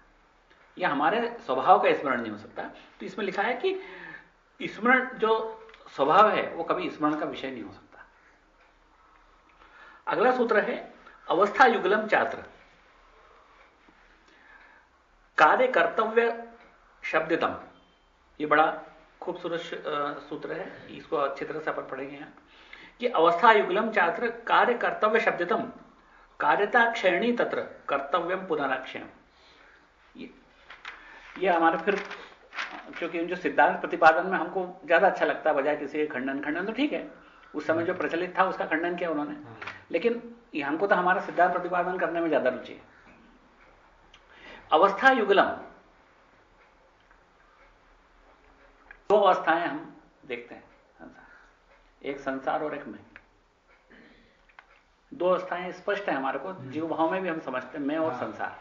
या हमारे स्वभाव का स्मरण नहीं हो सकता। तो इसमें लिखा है कि स्मरण जो स्वभाव है वो कभी स्मरण का विषय नहीं हो सकता। अगला सूत्र है अवस्था युगलम चात्र। कार्य कर्तव्य शब्दतम। ये बड़ा खूबसूरत सूत्र है इसको अच्छी तरह से अपन पढ़ेंगे यहाँ। कि अवस्था युगलम चात्र कार्य कर्तव्य शब्दतम। कार्यता क्षयणी तत्र कर्तव्यम पुनराक्षण ये, ये हमारा फिर क्योंकि उन जो सिद्धांत प्रतिपादन में हमको ज़्यादा अच्छा लगता है बजाय किसी खंडन खंडन तो ठीक है। उस समय जो प्रचलित था उसका खंडन किया उन्होंने। लेकिन हमको तो हमारा सिद्धांत प्रतिपादन करने में ज़्यादा रुचि है। अवस्था युगलम। दो अवस्थाएँ हम देखते हैं। एक संसार और एक मैं। दो अवस्थाएँ स्पष्ट है हमारे को जीव भाव में भी हम समझते हैं मैं और हाँ। संसार।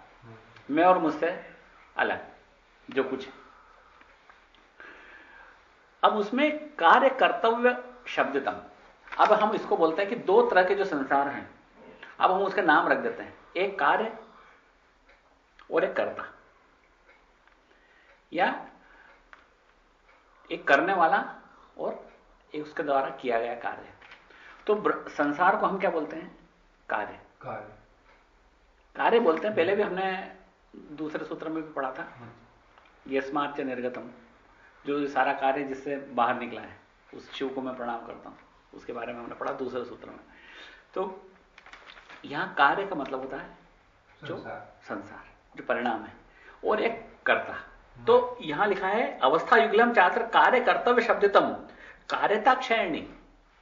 मैं और मुझसे अलग जो कुछ अब उसमें कार्य कर्तव्य शब्दतम अब हम इसको बोलते हैं कि दो तरह के जो संसार हैं अब हम उसका नाम रख देते हैं। एक कार्य और एक कर्ता। या एक करने वाला और एक उसके द्वारा किया गया कार्य। तो संसार को हम क्या बोलते हैं? कार्य। कार्य। कार्य बोलते हैं पहले भी हमने दूसरे सूत्र में भी पढ़ा था। हाँ। ये निर्गतम। जो सारा कार्य जिससे बाहर निकला है उस शिव को मैं प्रणाम करता हूँ। उसके बारे में हमने पढ़ा दूसरे सूत्र में। तो यहाँ कार्य का मतलब होता है जो संसार। जो परिणाम है और एक कर्ता। तो यहाँ लिखा है अवस्था युगलम चात्र कार्य कर्तव्य शब्दतम। कार्यता क्षय नहीं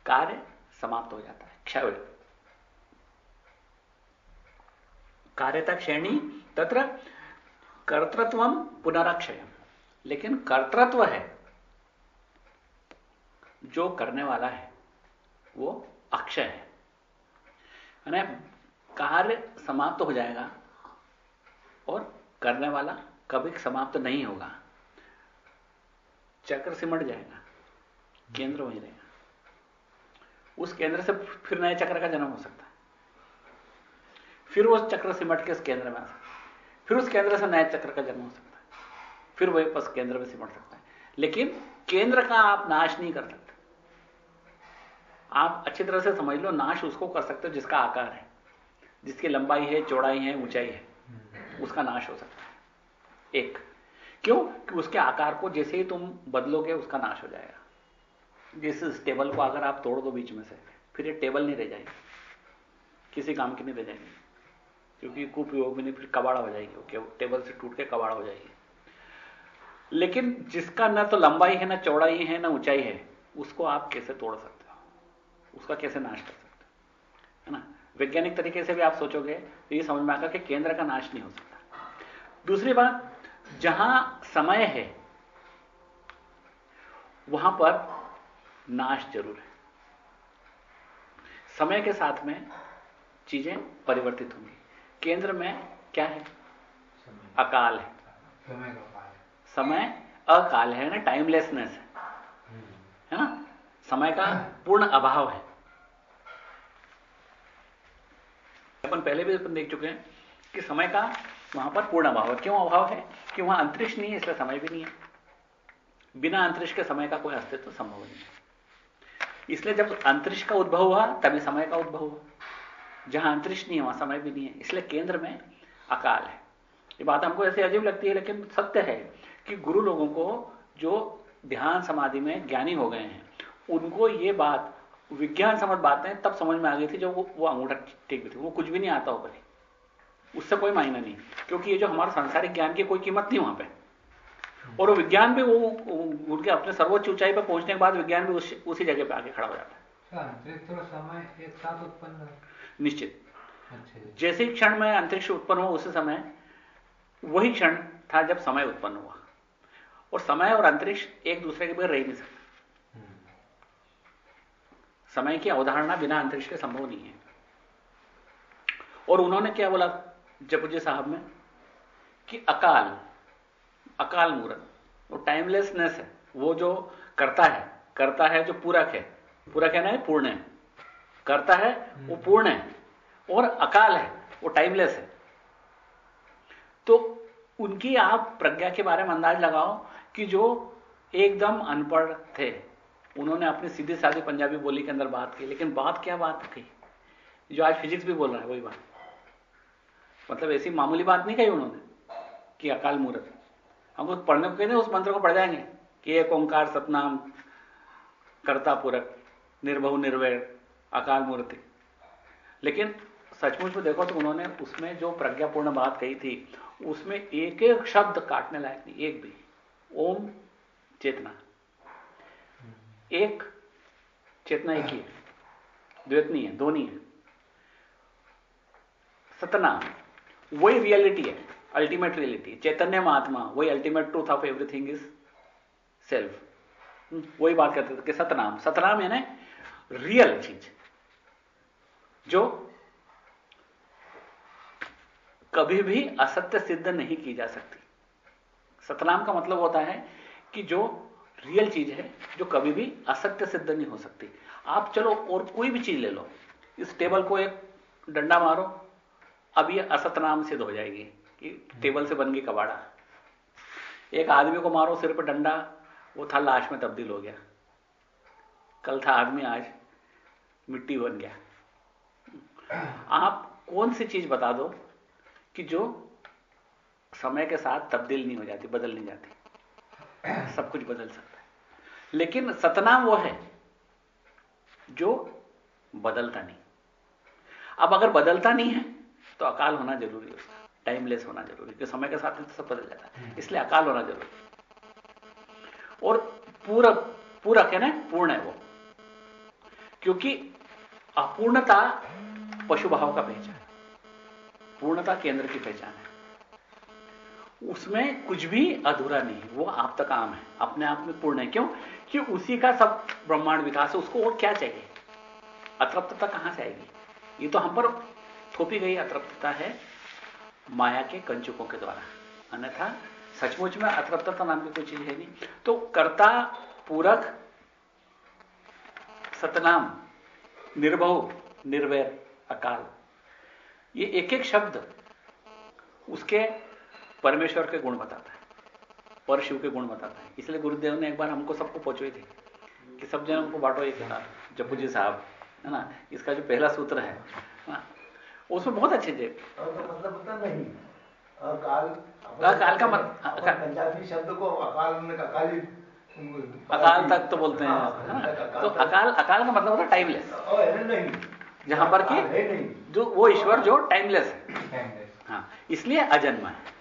कार्य समाप्त हो जाता है क्षय कार्यता क्षयणी तत्र कर्तृत्व पुनराक्षय लेकिन कर्तृत्व है। जो करने वाला है, वो अक्षय है। कार्य समाप्त हो जाएगा और करने वाला कभी समाप्त नहीं होगा। चक्र सिमट जाएगा, केंद्र वहीं रहेगा। उस केंद्र से फिर नए चक्र का जन्म हो सकता है। फिर वो चक्र सिमट के उस केंद्र में आ सकता फिर उस केंद्र से नए चक्र का जन्म हो सकता फिर वही बस केंद्र में सिमट सकता है। लेकिन केंद्र का आप नाश नहीं कर सकते। आप अच्छी तरह से समझ लो, नाश उसको कर सकते हो जिसका आकार है। जिसकी लंबाई है, चौड़ाई है, ऊंचाई है, उसका नाश हो सकता है। एक। क्यों? कि उसके आकार को जैसे ही तुम बदलोगे, उसका नाश हो जाएगा। जिस टेबल को अगर आप तोड़ दो बीच में से, फिर ये टेबल नहीं रह जाएगी। किसी काम की नहीं रह जाएगी। क्योंकि कुपयोग में नहीं, फिर कबाड़ा हो जाएगी। ओके टेबल से टूट के कबाड़ा हो जाएगी। लेकिन जिसका ना तो लंबाई है ना चौड़ाई है ना ऊंचाई है उसको आप कैसे तोड़ सकते हो? उसका कैसे नाश कर सकते हो? है ना? वैज्ञानिक तरीके से भी आप सोचोगे तो ये समझ में आएगा कि केंद्र का नाश नहीं हो सकता। दूसरी बात जहाँ समय है वहाँ पर नाश ज़रूर है। समय के साथ में चीज़ें परिवर्तित होंगी। केंद्र में क्या है? अकाल है। समय अकाल है ना टाइमलेसनेस है। है ना? समय का पूर्ण अभाव है। अपन पहले भी अपन देख चुके हैं कि समय का वहाँ पर पूर्ण अभाव है। क्यों अभाव है? कि वहाँ अंतरिक्ष नहीं है, इसलिए समय भी नहीं है। बिना अंतरिक्ष के समय का कोई अस्तित्व तो संभव नहीं है। इसलिए जब अंतरिक्ष का उद्भव हुआ, तभी समय का उद्भव हुआ। जहाँ अंतरिक्ष नहीं है, वहाँ समय भी नहीं है। इसलिए केंद्र में अकाल है। ये बात हमको ऐसे अजीब लगती है, लेकिन सत्य है। कि गुरु लोगों को जो ध्यान समाधि में ज्ञानी हो गए हैं उनको ये बात विज्ञान समझ बातें तब समझ में आ गई थी जब वो, वो अंगूठा टेक थी। वो कुछ भी नहीं आता हो। उससे कोई मायना नहीं क्योंकि ये जो हमारा सांसारिक ज्ञान की कोई कीमत नहीं वहाँ पे। और वो विज्ञान भी वो उनके अपने सर्वोच्च ऊंचाई पर पहुँचने के बाद विज्ञान भी उस, उसी जगह पे आके खड़ा हो जाता है। समय एक साथ उत्पन्न निश्चित। अच्छा। जैसे ही क्षण में अंतरिक्ष उत्पन्न हुआ उसी समय वही क्षण था जब समय उत्पन्न हुआ। और समय और अंतरिक्ष एक दूसरे के बगैर रह नहीं सकते। समय की अवधारणा बिना अंतरिक्ष के संभव नहीं है। और उन्होंने क्या बोला जपुजी साहब में कि अकाल अकाल मूर्त, वो टाइमलेसनेस है, वो जो करता है करता है जो पूरक है पूरक है ना पूर्ण है। करता है, वो पूर्ण है, और अकाल है, वो टाइमलेस है। तो उनकी आप प्रज्ञा के बारे में अंदाज लगाओ कि जो एकदम अनपढ़ थे, उन्होंने अपनी सीधी सादी पंजाबी बोली के अंदर बात की। लेकिन बात क्या बात कही जो आज फिजिक्स भी बोल रहा है, वही बात। मतलब ऐसी मामूली बात नहीं कही उन्होंने कि अकाल मूर्त। हमको पढ़ने को कहते उस मंत्र को पढ़ जाएँगे कि एक ओंकार सतनाम कर्ता पूरक, निर्भव, निर्वैर, अकाल मूर्ति। लेकिन सचमुच में देखो तो उन्होंने उसमें जो प्रज्ञापूर्ण बात कही थी, उसमें एक एक शब्द काटने लायक नहीं, एक भी। ओम चेतना। एक चेतना एक ही है। द्वैत नहीं है दो नहीं है। सतना वही रियलिटी है अल्टीमेट रियलिटी चैतन्य महात्मा, वही ultimate truth of everything is self वही बात करते थे कि सतनाम। सतनाम है ना रियल चीज़, जो कभी भी असत्य सिद्ध नहीं की जा सकती। सतनाम का मतलब होता है कि जो रियल चीज़ है, जो कभी भी असत्य सिद्ध नहीं हो सकती। आप चलो और कोई भी चीज़ ले लो। इस टेबल को एक डंडा मारो, अब ये असतनाम सिद्ध हो जाएगी कि टेबल से बन गई कबाड़ा। एक आदमी को मारो, सिर पर डंडा, वो था लाश में तब्दील हो गया। कल था आदमी, आज मिट्टी बन गया। आप कौन सी चीज़ बता दो कि जो समय के साथ तब्दील नहीं हो जाती बदल नहीं जाती। (clears throat) सब कुछ बदल सकता है। लेकिन सतनाम वो है जो बदलता नहीं। अब अगर बदलता नहीं है तो अकाल होना ज़रूरी है उसका। टाइमलेस होना ज़रूरी है समय के साथ तो सब बदल जाता है। इसलिए अकाल होना ज़रूरी और पूरा पूरा कहना है पूर्ण है वो। क्योंकि अपूर्णता पशु भाव का पहचान पूर्णता केंद्र की पहचान है। उसमें कुछ भी अधूरा नहीं वो आप तक आम है। अपने आप में पूर्ण है। क्यों? कि उसी का सब ब्रह्मांड विकास है, उसको और क्या चाहिए? अतृप्तता कहाँ से आएगी? ये तो हम पर थोपी गई अतृप्तता है माया के कंचुकों के द्वारा। अन्यथा सचमुच में अतृप्तता नाम की कोई चीज़ है नहीं। तो कर्ता, पूरक, सतनाम, निर्भव, निर्वैर, अकाल। ये एक एक शब्द उसके परमेश्वर के गुण बताता है पर शिव के गुण बताता है। इसलिए गुरुदेव ने एक बार हमको सबको पहुँचे थे कि सब जन को बांटो एक किताब जप्पू जी साहब है ना? इसका जो पहला सूत्र है ना? उसमें बहुत अच्छे थे। मतलब अकाल का पंजाबी शब्द को अकाल अकाली अकाल तक तो बोलते हैं हाँ, तो अकाल अकाल का मतलब होता है टाइमलेस जहाँ पर कि जो वो ईश्वर जो टाइमलेस है। हाँ इसलिए अजन्मा है।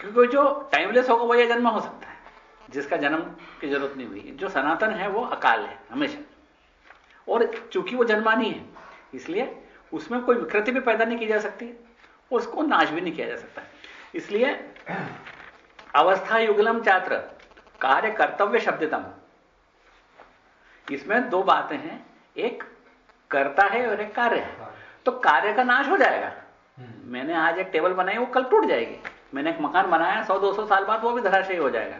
क्योंकि जो टाइमलेस होगा वही अजन्मा हो सकता है। जिसका जन्म की ज़रूरत नहीं हुई। जो सनातन है वो अकाल है हमेशा। और चूँकि वो जन्मानी है इसलिए उसमें कोई विकृति भी पैदा नहीं की जा सकती और उसको नाश भी नहीं किया जा सकता। इसलिए अवस्था युगलम चात्र कार्य कर्तव्य शब्दतम। इसमें दो बातें हैं। एक करता है और एक कार्य है। तो कार्य का नाश हो जाएगा। हम्म। मैंने आज एक टेबल बनाई वो कल टूट जाएगी। मैंने एक मकान बनाया सौ, दो सौ साल बाद वो भी धराशयी हो जाएगा।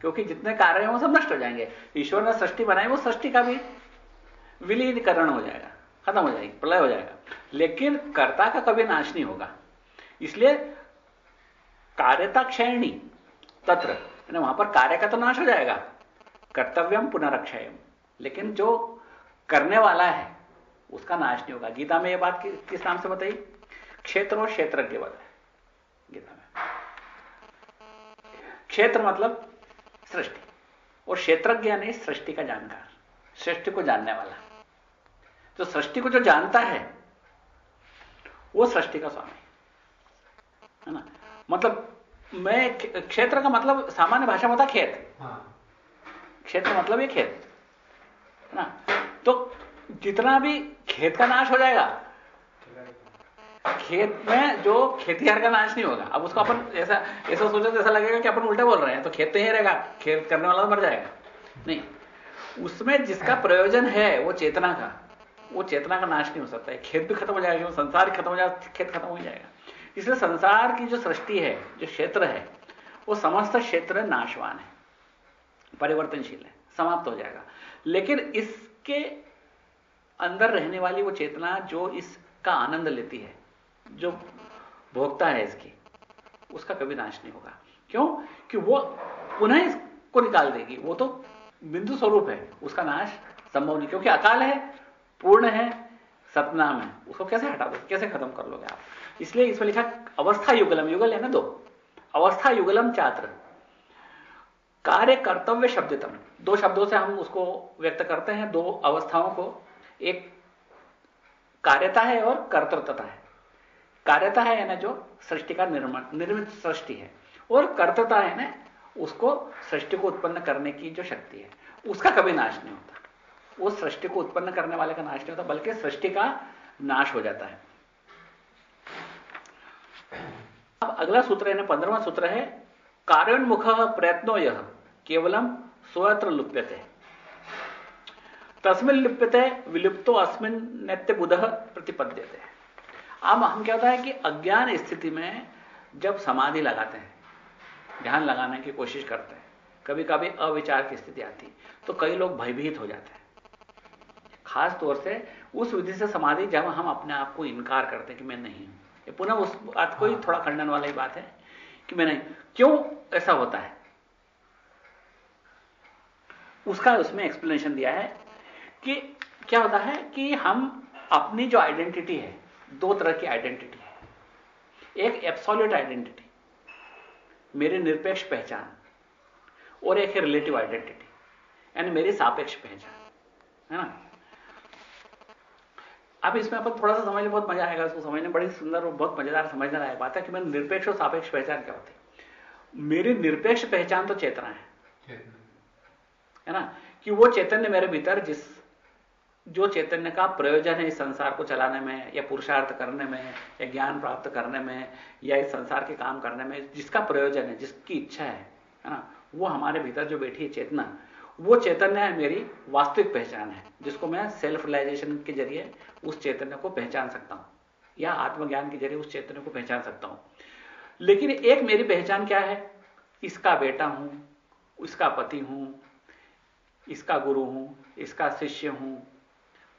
क्योंकि जितने कार्य हैं वो सब नष्ट हो जाएँगे। ईश्वर ने सृष्टि बनाई, वो सृष्टि का भी विलीनीकरण हो जाएगा, खत्म हो जाएगी, प्रलय हो जाएगा। लेकिन कर्ता का कभी नाश नहीं होगा। इसलिए कार्यता क्षयणी, तत्र वहाँ पर कार्य का तो नाश हो जाएगा। कर्तव्यम पुनरक्षयम। लेकिन जो करने वाला है, उसका नाश नहीं होगा। गीता में यह बात किस नाम से बताई? क्षेत्र और क्षेत्र क्षेत्रज्ञ बताए गीता क्षेत्र मतलब सृष्टि। और क्षेत्रज्ञ यानी सृष्टि का जानकार सृष्टि को जानने वाला। जो सृष्टि को जो जानता है वो सृष्टि का स्वामी। है ना? मतलब मैं क्षेत्र का मतलब सामान्य भाषा में होता खेत। हाँ। क्षेत्र मतलब ये खेत। है ना? तो जितना भी खेत का नाश हो जाएगा खेत में जो खेतीहर का नाश नहीं होगा। अब उसको अपन ऐसा ऐसा सोचो तो ऐसा लगेगा कि अपन उल्टा बोल रहे हैं तो खेत तो ही रहेगा, खेत करने वाला तो मर जाएगा। नहीं। उसमें जिसका प्रयोजन है, वो चेतना का। वो चेतना का नाश नहीं हो सकता है। खेत भी खत्म हो जाएगा संसार खत्म हो जाएगा खेत खत्म हो जाएगा। इसलिए संसार की जो सृष्टि है, जो क्षेत्र है, वो समस्त क्षेत्र नाशवान है। परिवर्तनशील है। समाप्त हो जाएगा। लेकिन इसके अंदर रहने वाली वो चेतना जो इसका आनंद लेती है जो भोगता है इसकी, उसका कभी नाश नहीं होगा। क्यों? कि वो पुनः इसको निकाल देगी। वो तो बिंदु स्वरूप है। उसका नाश संभव नहीं। क्योंकि अकाल है, पूर्ण है, सतनाम है। उसको कैसे हटा दो कैसे खत्म कर लोगे आप? इसलिए इसमें लिखा, अवस्था युगलम। युगल है ना दो? अवस्था युगलम चात्र। कार्य कर्तव्य शब्दतम। दो शब्दों से हम उसको व्यक्त करते हैं, दो अवस्थाओं को। एक कार्यता है और कर्तृत्वता है। कार्यता है ना जो सृष्टि का निर्माण, निर्मित सृष्टि है। और कर्तता है ना उसको सृष्टि को उत्पन्न करने की जो शक्ति है, उसका कभी नाश नहीं होता। वो सृष्टि को उत्पन्न करने वाले का नाश नहीं होता, बल्कि सृष्टि का नाश हो जाता है। अब अगला सूत्र है ना पंद्रवा सूत्र है, कार्योन्मुख प्रयत्नो यह केवलम स्वत्र लुप्यते। तस्मिन लिप्यते, विलुप्तो अस्मिन नित्य बुध प्रतिपद्यते। अब हम क्या होता है कि अज्ञान स्थिति में जब समाधि लगाते हैं ध्यान लगाने की कोशिश करते हैं कभी कभी अविचार की स्थिति आती तो कई लोग भयभीत हो जाते हैं। खास तौर से उस विधि से समाधि जब हम अपने आप को इनकार करते हैं कि मैं नहीं हूँ। पुनः उस बात को ही हाँ। थोड़ा खंडन वाला ही बात है कि मैं नहीं। क्यों ऐसा होता है? उसका उसमें एक्सप्लेनेशन दिया है कि क्या होता है कि हम अपनी जो आइडेंटिटी है दो तरह की आइडेंटिटी है। एक एब्सोल्यूट आइडेंटिटी मेरी निरपेक्ष पहचान और एक है रिलेटिव आइडेंटिटी यानी मेरी सापेक्ष पहचान है ना? अब इसमें अपन थोड़ा सा समझ समझने बहुत मज़ा आएगा उसको समझने बड़ी सुंदर और बहुत मज़ेदार समझने लायक बात है कि मैं निरपेक्ष और सापेक्ष पहचान क्या होती है। मेरी निरपेक्ष पहचान तो चेतना है है ना? कि वो चैतन्य मेरे भीतर जिस जो चैतन्य का प्रयोजन है इस संसार को चलाने में, या पुरुषार्थ करने में, या ज्ञान प्राप्त करने में, या इस संसार के काम करने में, जिसका प्रयोजन है, जिसकी इच्छा है है ना, वो हमारे भीतर जो बैठी है चेतना, वो चैतन्य है मेरी वास्तविक पहचान है, जिसको मैं सेल्फ रिलाइजेशन के ज़रिए उस चैतन्य को पहचान सकता हूँ, या आत्मज्ञान के ज़रिए उस चैतन्य को पहचान सकता हूँ। लेकिन एक मेरी पहचान क्या है? इसका बेटा हूँ, इसका पति हूँ, इसका गुरु हूँ, इसका शिष्य हूँ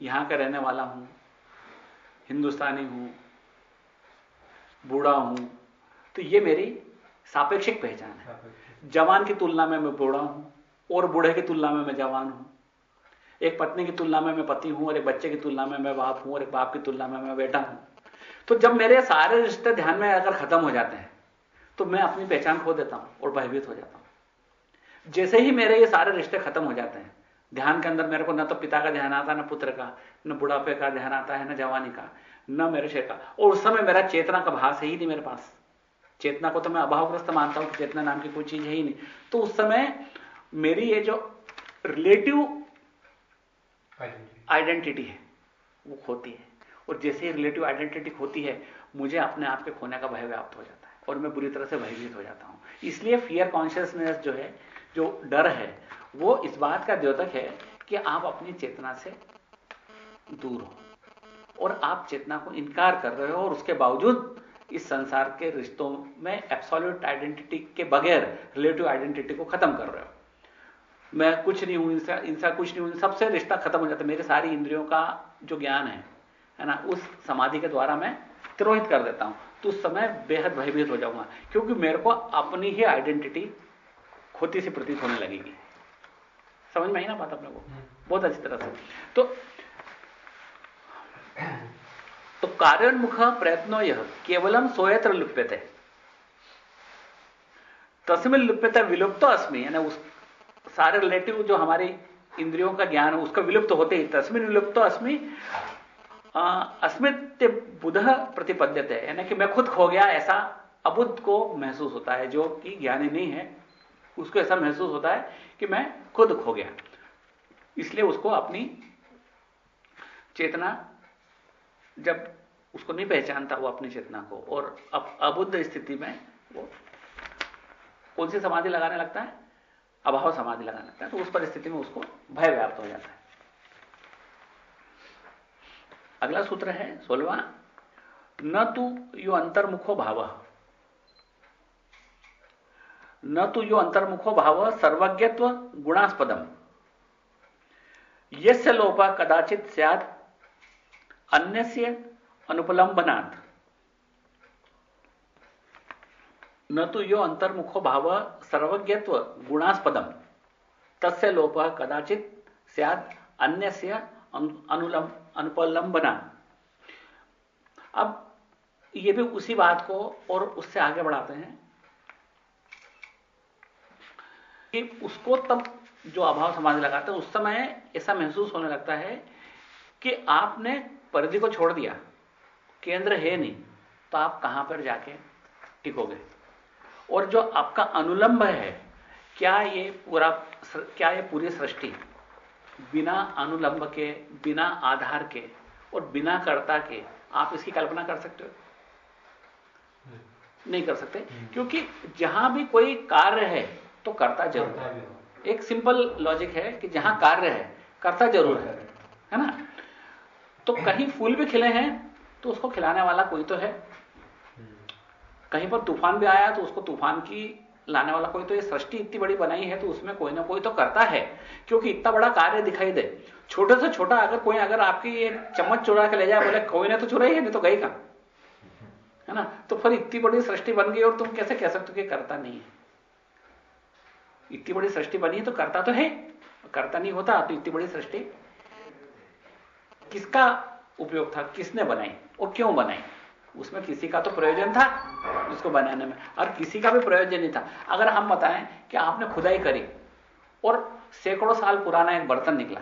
यहाँ का रहने वाला हूँ हिंदुस्तानी हूँ बूढ़ा हूँ तो ये मेरी सापेक्षिक पहचान है। जवान की तुलना में मैं बूढ़ा हूँ और बूढ़े की तुलना में मैं जवान हूँ। एक पत्नी की तुलना में मैं पति हूँ और एक बच्चे की तुलना में मैं बाप हूँ और एक बाप की तुलना में मैं बेटा हूँ। तो जब मेरे सारे रिश्ते ध्यान में अगर खत्म हो जाते हैं तो मैं अपनी पहचान खो देता हूँ और भयभीत हो जाता हूँ। जैसे ही मेरे ये सारे रिश्ते खत्म हो जाते हैं ध्यान के अंदर मेरे को न तो पिता का ध्यान आता है न पुत्र का न बुढ़ापे का ध्यान आता है न जवानी का न मेरे शेर का। और उस समय मेरा चेतना का भाष है ही नहीं मेरे पास। चेतना को तो मैं अभावग्रस्त मानता हूँ कि चेतना नाम की कोई चीज़ है ही नहीं। तो उस समय मेरी ये जो रिलेटिव आइडेंटिटी है वो खोती है। और जैसे ही रिलेटिव आइडेंटिटी खोती है मुझे अपने आप के खोने का भय व्याप्त हो जाता है। और मैं बुरी तरह से भयभीत हो जाता हूँ। इसलिए फियर कॉन्शियसनेस जो है जो डर है वो इस बात का द्योतक है कि आप अपनी चेतना से दूर हो और आप चेतना को इनकार कर रहे हो और उसके बावजूद इस संसार के रिश्तों में एब्सोल्यूट आइडेंटिटी के बगैर रिलेटिव आइडेंटिटी को खत्म कर रहे हो। मैं कुछ नहीं हूँ, इनसा इनसा कुछ नहीं हूँ सबसे रिश्ता खत्म हो जाता है। मेरे सारी इंद्रियों का जो ज्ञान है है ना, उस समाधि के द्वारा मैं तिरोहित कर देता हूँ। तो उस समय बेहद भयभीत हो जाऊँगा, क्योंकि मेरे को अपनी ही आइडेंटिटी खोती से प्रतीत होने लगेगी। समझ में आई ना बात अपने को? बहुत अच्छी तरह से। तो तो कार्योन्मुख प्रयत्नो यह केवलम सोयत्र लुप्यते। तस्मिन लुप्यते विलुप्त अस्मि यानी उस सारे रिलेटिव जो हमारी इंद्रियों का ज्ञान है उसका विलुप्त होते ही तस्मिन विलुप्त अस्मि अस्मित बुध प्रतिपद्यते। यानी कि मैं खुद खो गया ऐसा अबुद्ध को महसूस होता है जो कि ज्ञानी नहीं है। उसको ऐसा महसूस होता है कि मैं खुद खो गया। इसलिए उसको अपनी चेतना, जब उसको नहीं पहचानता, वो अपनी चेतना को। और अब अबुद्ध स्थिति में वो कौन सी समाधि लगाने लगता है? अभाव समाधि लगाने लगता है। तो उस परिस्थिति में उसको भय व्याप्त हो जाता है। अगला सूत्र है, सोलवा, न तो यो अंतर्मुखो भाव। न तो यो अंतर्मुखो भाव सर्वज्ञत्व गुणास्पदम। यस्य लोप कदाचित सद अन्य से अनुपलंबनात् न तो यो अंतर्मुखो भाव सर्वज्ञत्व गुणास्पदम। तस्य लोप कदाचित सद अन्य से अनुपलंबना अब ये भी उसी बात को और उससे आगे बढ़ाते हैं। कि उसको तब जो अभाव समाधि लगाते हैं उस समय ऐसा महसूस होने लगता है कि आपने परिधि को छोड़ दिया केंद्र है नहीं तो आप कहाँ पर जाके टिकोगे? और जो आपका अनुलंब है क्या ये पूरा क्या ये पूरी सृष्टि बिना अनुलंब के बिना आधार के और बिना कर्ता के आप इसकी कल्पना कर सकते हो? नहीं। नहीं कर सकते। हम्म। क्योंकि जहाँ भी कोई कार्य है तो कर्ता ज़रूर है। एक सिंपल लॉजिक है कि जहाँ कार्य है कर्ता ज़रूर है है ना? तो कहीं फूल भी खिले हैं तो उसको खिलाने वाला कोई तो है। कहीं पर तूफ़ान भी आया तो उसको तूफ़ान की लाने वाला कोई तो ये सृष्टि इतनी बड़ी बनाई है तो उसमें कोई ना कोई तो करता है क्योंकि इतना बड़ा कार्य दिखाई दे। छोटे से छोटा अगर कोई अगर आपकी ये चम्मच चुरा के ले जाए बोले कोई ने तो चुराई है नहीं तो गई का है ना? तो फिर इतनी बड़ी सृष्टि बन गई और तुम कैसे कह सकते हो कि करता नहीं है? इतनी बड़ी सृष्टि बनी है तो करता तो है। करता नहीं होता तो इतनी बड़ी सृष्टि। किसका उपयोग था? किसने बनाई? और क्यों बनाई? उसमें किसी का तो प्रयोजन था उसको बनाने में। और किसी का भी प्रयोजन नहीं था। अगर हम बताएँ कि आपने खुदाई करी और सैकड़ों साल पुराना एक बर्तन निकला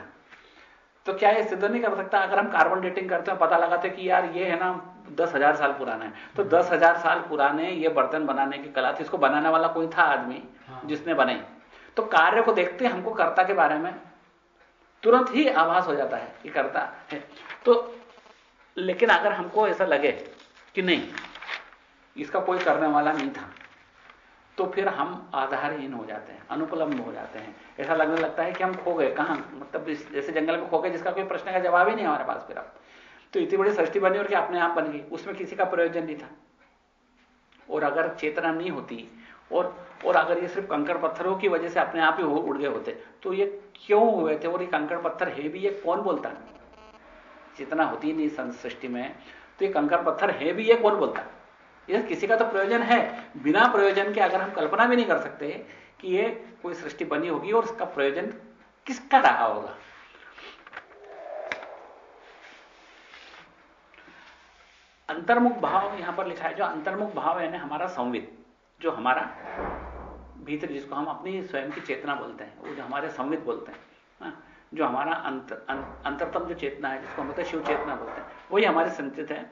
तो क्या ये सिद्ध नहीं कर सकता? अगर हम कार्बन डेटिंग करते हैं पता लगाते कि यार ये है ना दस हज़ार साल पुराना है। तो दस हज़ार साल पुराने ये बर्तन बनाने की कला थी। इसको बनाने वाला कोई था आदमी हाँ। जिसने बनाई? तो कार्य को देखते हमको कर्ता के बारे में। तुरंत ही आभास हो जाता है कि कर्ता है। तो लेकिन अगर हमको ऐसा लगे कि नहीं, इसका कोई करने वाला नहीं था तो फिर हम आधारहीन हो जाते हैं अनुपलम्ब हो जाते हैं। ऐसा लगने लगता है कि हम खो गए। कहाँ? मतलब जैसे जंगल में खो गए, जिसका कोई प्रश्न का जवाब ही नहीं हमारे पास फिर अब। तो इतनी बड़ी सृष्टि बनी और कि अपने आप बन गई? उसमें किसी का प्रयोजन नहीं था। और अगर चेतना नहीं होती और और अगर ये सिर्फ़ कंकड़ पत्थरों की वजह से अपने आप ही उड़ गए होते तो ये क्यों हुए थे? और ये कंकड़ पत्थर है भी, ये कौन बोलता चेतना होती नहीं सृष्टि में तो ये कंकड़ पत्थर है भी, ये कौन बोलता ये किसी का तो प्रयोजन है। बिना प्रयोजन के अगर हम कल्पना भी नहीं कर सकते कि ये कोई सृष्टि बनी होगी और इसका प्रयोजन किसका रहा होगा। अंतर्मुख भाव, यहाँ पर लिखा है, जो अंतर्मुख भाव है ना हमारा संवित। जो हमारा भीतर जिसको हम अपनी स्वयं की चेतना बोलते हैं वो जो हमारे संवित बोलते हैं हाँ, जो हमारा अंतर अं, अंतरतम जो चेतना है जिसको हम बोलते हैं शिव चेतना बोलते हैं वही हमारे संचित है।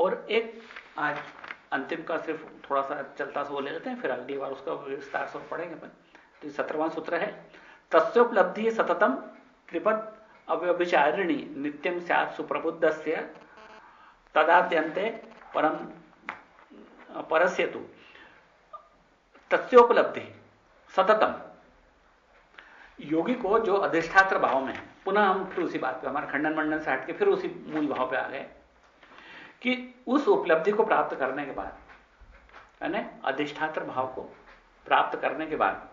और एक आज अंतिम का सिर्फ़ थोड़ा सा चलता सा वो ले लेते हैं फिर अगली बार उसका विस्तार से पढ़ेंगे अपन। तो सत्रहवां सूत्र है तस्ोपलब्धि सततम त्रिपद अव्यभिचारिणी नित्यम सैत सुप्रबुद्ध से तदाद्यंते परम परस्य तो तस्ोपलब्धि सततम। योगी को जो अधिष्ठात्र भाव में है, पुनः हम फिर उसी बात पे, हमारे खंडन मंडन से हटके फिर उसी मूल भाव पे आ गए कि उस उपलब्धि को प्राप्त करने के बाद यानी अधिष्ठात्र भाव को प्राप्त करने के बाद,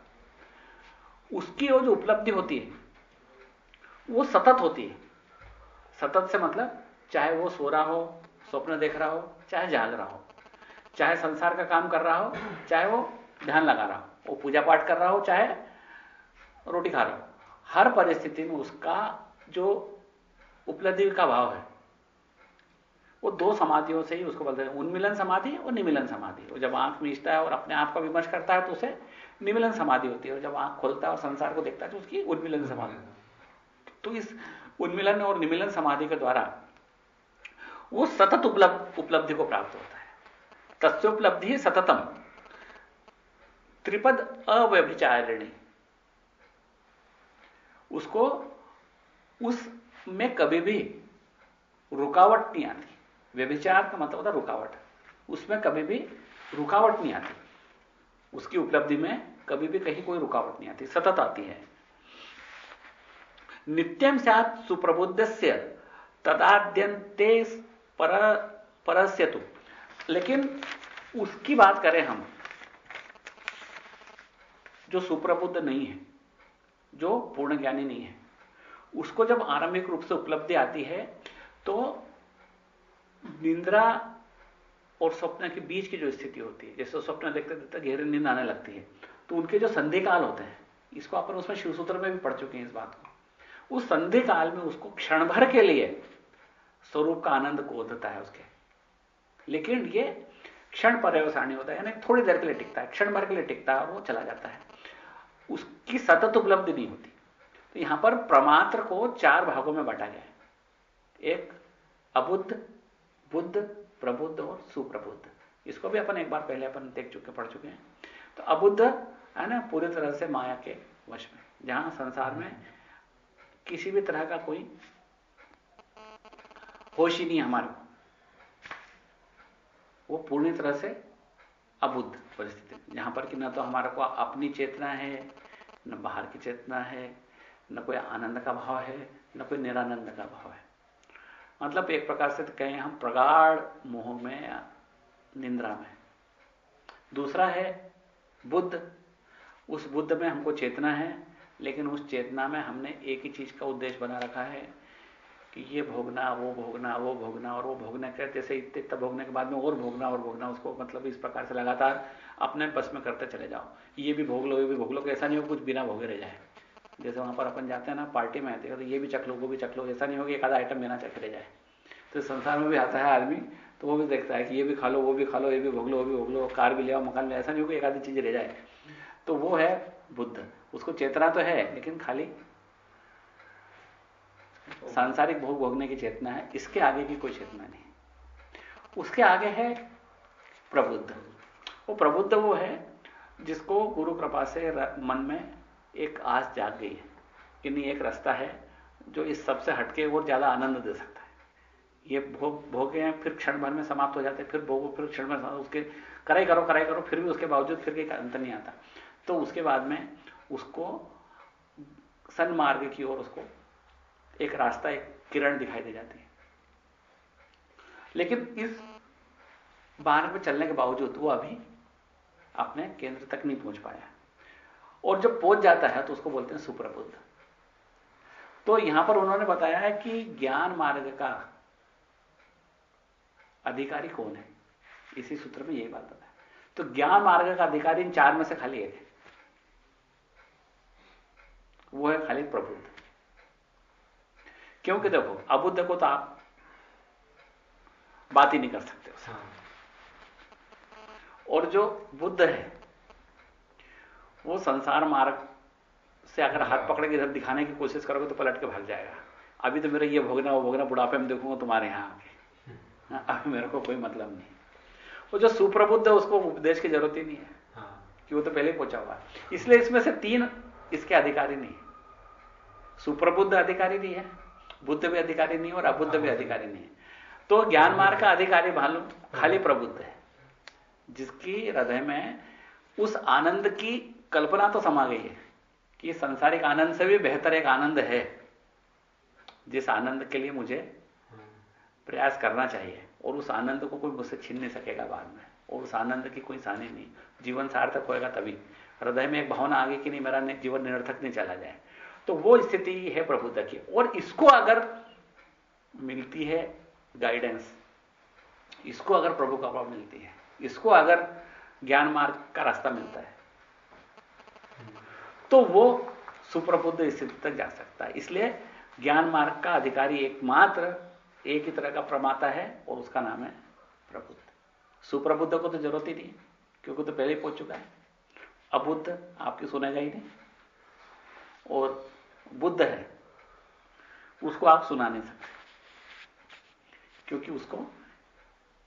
उसकी वो जो उपलब्धि होती है, वो सतत होती है। सतत से मतलब चाहे वो सो रहा हो, स्वप्न देख रहा हो, चाहे जाग रहा हो चाहे संसार का काम कर रहा हो, चाहे वो ध्यान लगा रहा हो, वो पूजा पाठ कर रहा हो, चाहे रोटी खा रहा हो, हर परिस्थिति में उसका जो उपलब्धि का भाव है, वो दो समाधियों से ही उसको बोलते हैं। उन्मिलन समाधि और निमिलन समाधि। और जब आँख मीचता है और अपने आप का विमर्श करता है तो उसे निमिलन समाधि होती है। और जब आँख खोलता है और संसार को देखता है तो उसकी उन्मिलन समाधि। तो इस उन्मिलन और निमिलन समाधि के द्वारा वो सतत उपलब्ध उपलब्धि को प्राप्त होता है। तस्ोपलब्धि सततम। त्रिपद अव्यभिचारिणी। उसको उसमें कभी भी रुकावट नहीं आती। व्यभिचार का मतलब होता रुकावट। उसमें कभी भी रुकावट नहीं आती। उसकी उपलब्धि में कभी भी कहीं कोई रुकावट नहीं आती। सतत आती है। नित्यम सात सुप्रबुद्ध से तदाद्यंते पर परस्य तु लेकिन उसकी बात करें हम, जो सुप्रबुद्ध नहीं है, जो पूर्ण ज्ञानी नहीं है, उसको जब आरंभिक रूप से उपलब्धि आती है तो निंद्रा और स्वप्न के बीच की जो स्थिति होती है, जैसे स्वप्न देखते देखते गहरी नींद आने लगती है तो उनके जो संधि काल होते हैं, इसको अपन उसमें शिवसूत्र में भी पढ़ चुके हैं इस बात को। उस संधि काल में उसको क्षण भर के लिए स्वरूप का आनंद को होता है उसके। लेकिन ये क्षण पर्यवसानी होता है, यानी थोड़ी देर के लिए टिकता है, क्षण भर के लिए टिकता है, वो चला जाता है। उसकी सतत उपलब्धि नहीं होती। तो यहाँ पर प्रमात्र को चार भागों में बांटा गया है। एक, अबुद्ध, बुद्ध, प्रबुद्ध और सुप्रबुद्ध। इसको भी अपन एक बार पहले अपन देख चुके, पढ़ चुके हैं। तो अबुद्ध है ना, पूरी तरह से माया के वश में, जहाँ संसार में किसी भी तरह का कोई होश ही नहीं हमारे को। वो पूरी तरह से अबुद्ध परिस्थिति यहाँ पर कि ना तो हमारे को अपनी चेतना है, न बाहर की चेतना है, न कोई आनंद का भाव है, न कोई निरानंद का भाव है। मतलब एक प्रकार से तो कहें हम प्रगाढ़ मोह में, निंद्रा में दूसरा है बुद्ध। उस बुद्ध में हमको चेतना है, लेकिन उस चेतना में हमने एक ही चीज़ का उद्देश्य बना रखा है कि ये भोगना, वो भोगना वो भोगना, और वो भोगने के जैसे इतने इतना भोगने के बाद में और भोगना और भोगना, उसको मतलब इस प्रकार से लगातार अपने बस में करते चले जाओ। ये भी भोग लो, ये भी भोग लो ऐसा नहीं हो कुछ बिना भोगे रह जाए। जैसे वहाँ पर अपन जाते हैं ना, पार्टी में आते हैं तो ये भी चख लो, वो भी चख लो, ऐसा नहीं हो कि एक आधा आइटम बिना चख रह जाए। तो संसार में भी आता है आदमी तो वो भी देखता है कि ये भी खा लो, वो भी खा लो, ये भी भोग लो, वो भी भोग लो, कार भी ले आओ, मकान ले ऐसा नहीं हो कि एक आधी चीज़ रह जाए। तो वो है बुद्ध, उसको चेतना तो है, लेकिन खाली सांसारिक भोग भोगने की चेतना है, इसके आगे की कोई चेतना नहीं उसके आगे है प्रबुद्ध। वो प्रबुद्ध वो है जिसको गुरु कृपा से मन में एक आस जाग गई है कि नहीं, एक रास्ता है जो इस सबसे हटके और ज़्यादा आनंद दे सकता है। ये भोग, भोगे हैं, फिर क्षण भर में समाप्त हो जाते हैं, फिर भोगो, फिर क्षण भर उसके कराई करो कराई करो, फिर भी उसके बावजूद फिर कोई अंत नहीं आता। तो उसके बाद में उसको सन्मार्ग की ओर उसको एक रास्ता, एक किरण दिखाई दे जाती है। लेकिन इस मार्ग में चलने के बावजूद वो अभी अपने केंद्र तक नहीं पहुँच पाया। और जब पहुँच जाता है तो उसको बोलते हैं सुप्रबुद्ध। तो यहाँ पर उन्होंने बताया है कि ज्ञान मार्ग का अधिकारी कौन है? इसी सूत्र में यही बात बताया। तो ज्ञान मार्ग का अधिकारी इन चार में से खाली एक है। वो है खाली प्रबुद्ध। क्योंकि देखो अबुद्ध को तो आप बात ही नहीं कर सकते। हाँ। और जो बुद्ध है वो संसार मार्ग से अगर हाथ हाँ। पकड़ के इधर दिखाने की कोशिश करोगे तो पलट के भाग जाएगा। अभी तो मेरा ये भोगना वो भोगना बुढ़ापे में देखूँगा तुम्हारे यहाँ आके। हाँ, अभी मेरे को कोई मतलब नहीं। वो जो सुप्रबुद्ध है उसको उपदेश की ज़रूरत ही नहीं है। कि वो तो पहले ही पहुँचा हुआ इसलिए इसमें से तीन इसके अधिकारी नहीं सुप्रबुद्ध अधिकारी नहीं है। बुद्ध भी अधिकारी नहीं और अबुद्ध भी अधिकारी नहीं है। तो ज्ञान मार्ग का अधिकारी मालूम खाली प्रबुद्ध है जिसकी हृदय में उस आनंद की कल्पना तो समा गई है कि संसारिक आनंद से भी बेहतर एक आनंद है जिस आनंद के लिए मुझे प्रयास करना चाहिए। और उस आनंद को कोई मुझसे छीन नहीं सकेगा बाद में और उस आनंद की कोई सानी नहीं। जीवन सार्थक होएगा तभी। हृदय में एक भावना आ गई कि नहीं मेरा जीवन निरर्थक नहीं चला जाए। तो वो स्थिति है प्रभुता की। और इसको अगर मिलती है गाइडेंस इसको अगर प्रभु का भाव मिलती है, इसको अगर ज्ञान मार्ग का रास्ता मिलता है तो वो सुप्रबुद्ध स्थिति तक जा सकता है। इसलिए ज्ञान मार्ग का अधिकारी एकमात्र, एक ही तरह का प्रमाता है और उसका नाम है प्रबुद्ध। सुप्रबुद्ध को तो ज़रूरत ही नहीं, क्योंकि तो पहले ही पहुँच चुका है। अबुद्ध आपकी सुनेगा ही नहीं। और बुद्ध है, उसको आप सुना नहीं सकते। क्योंकि उसको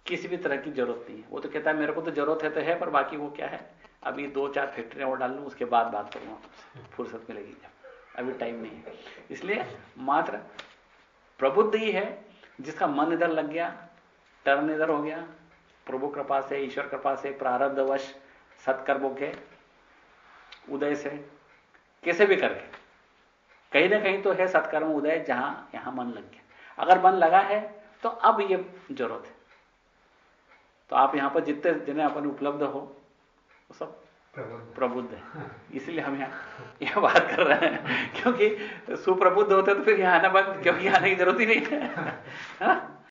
किसी भी तरह की ज़रूरत नहीं है। वो तो कहता है, मेरे को तो ज़रूरत है तो है, पर बाकी वो क्या है? अभी दो चार फैक्ट्रियाँ और डाल लू, उसके बाद बात करूँगा फुर्सत मिलेगी जब। अभी टाइम नहीं है। इसलिए मात्र प्रबुद्ध ही है, जिसका मन इधर लग गया, टर्न इधर हो गया। प्रभु कृपा से, ईश्वर कृपा से, प्रारब्धवश, सत्कर्मों के उदय से, कैसे भी करके। कहीं ना कहीं तो है सत्कर्म उदय जहाँ यहाँ मन लग गया। अगर मन लगा है तो अब ये ज़रूरत है। तो आप यहाँ पर जितने जिन्हें अपन उपलब्ध हो वो सब प्रबुद्ध। है। इसलिए हम यहाँ यह बात कर रहे हैं क्योंकि सुप्रबुद्ध होते तो फिर यहाँ आना बंद क्योंकि आने की ज़रूरत ही नहीं है। (laughs) हाँ?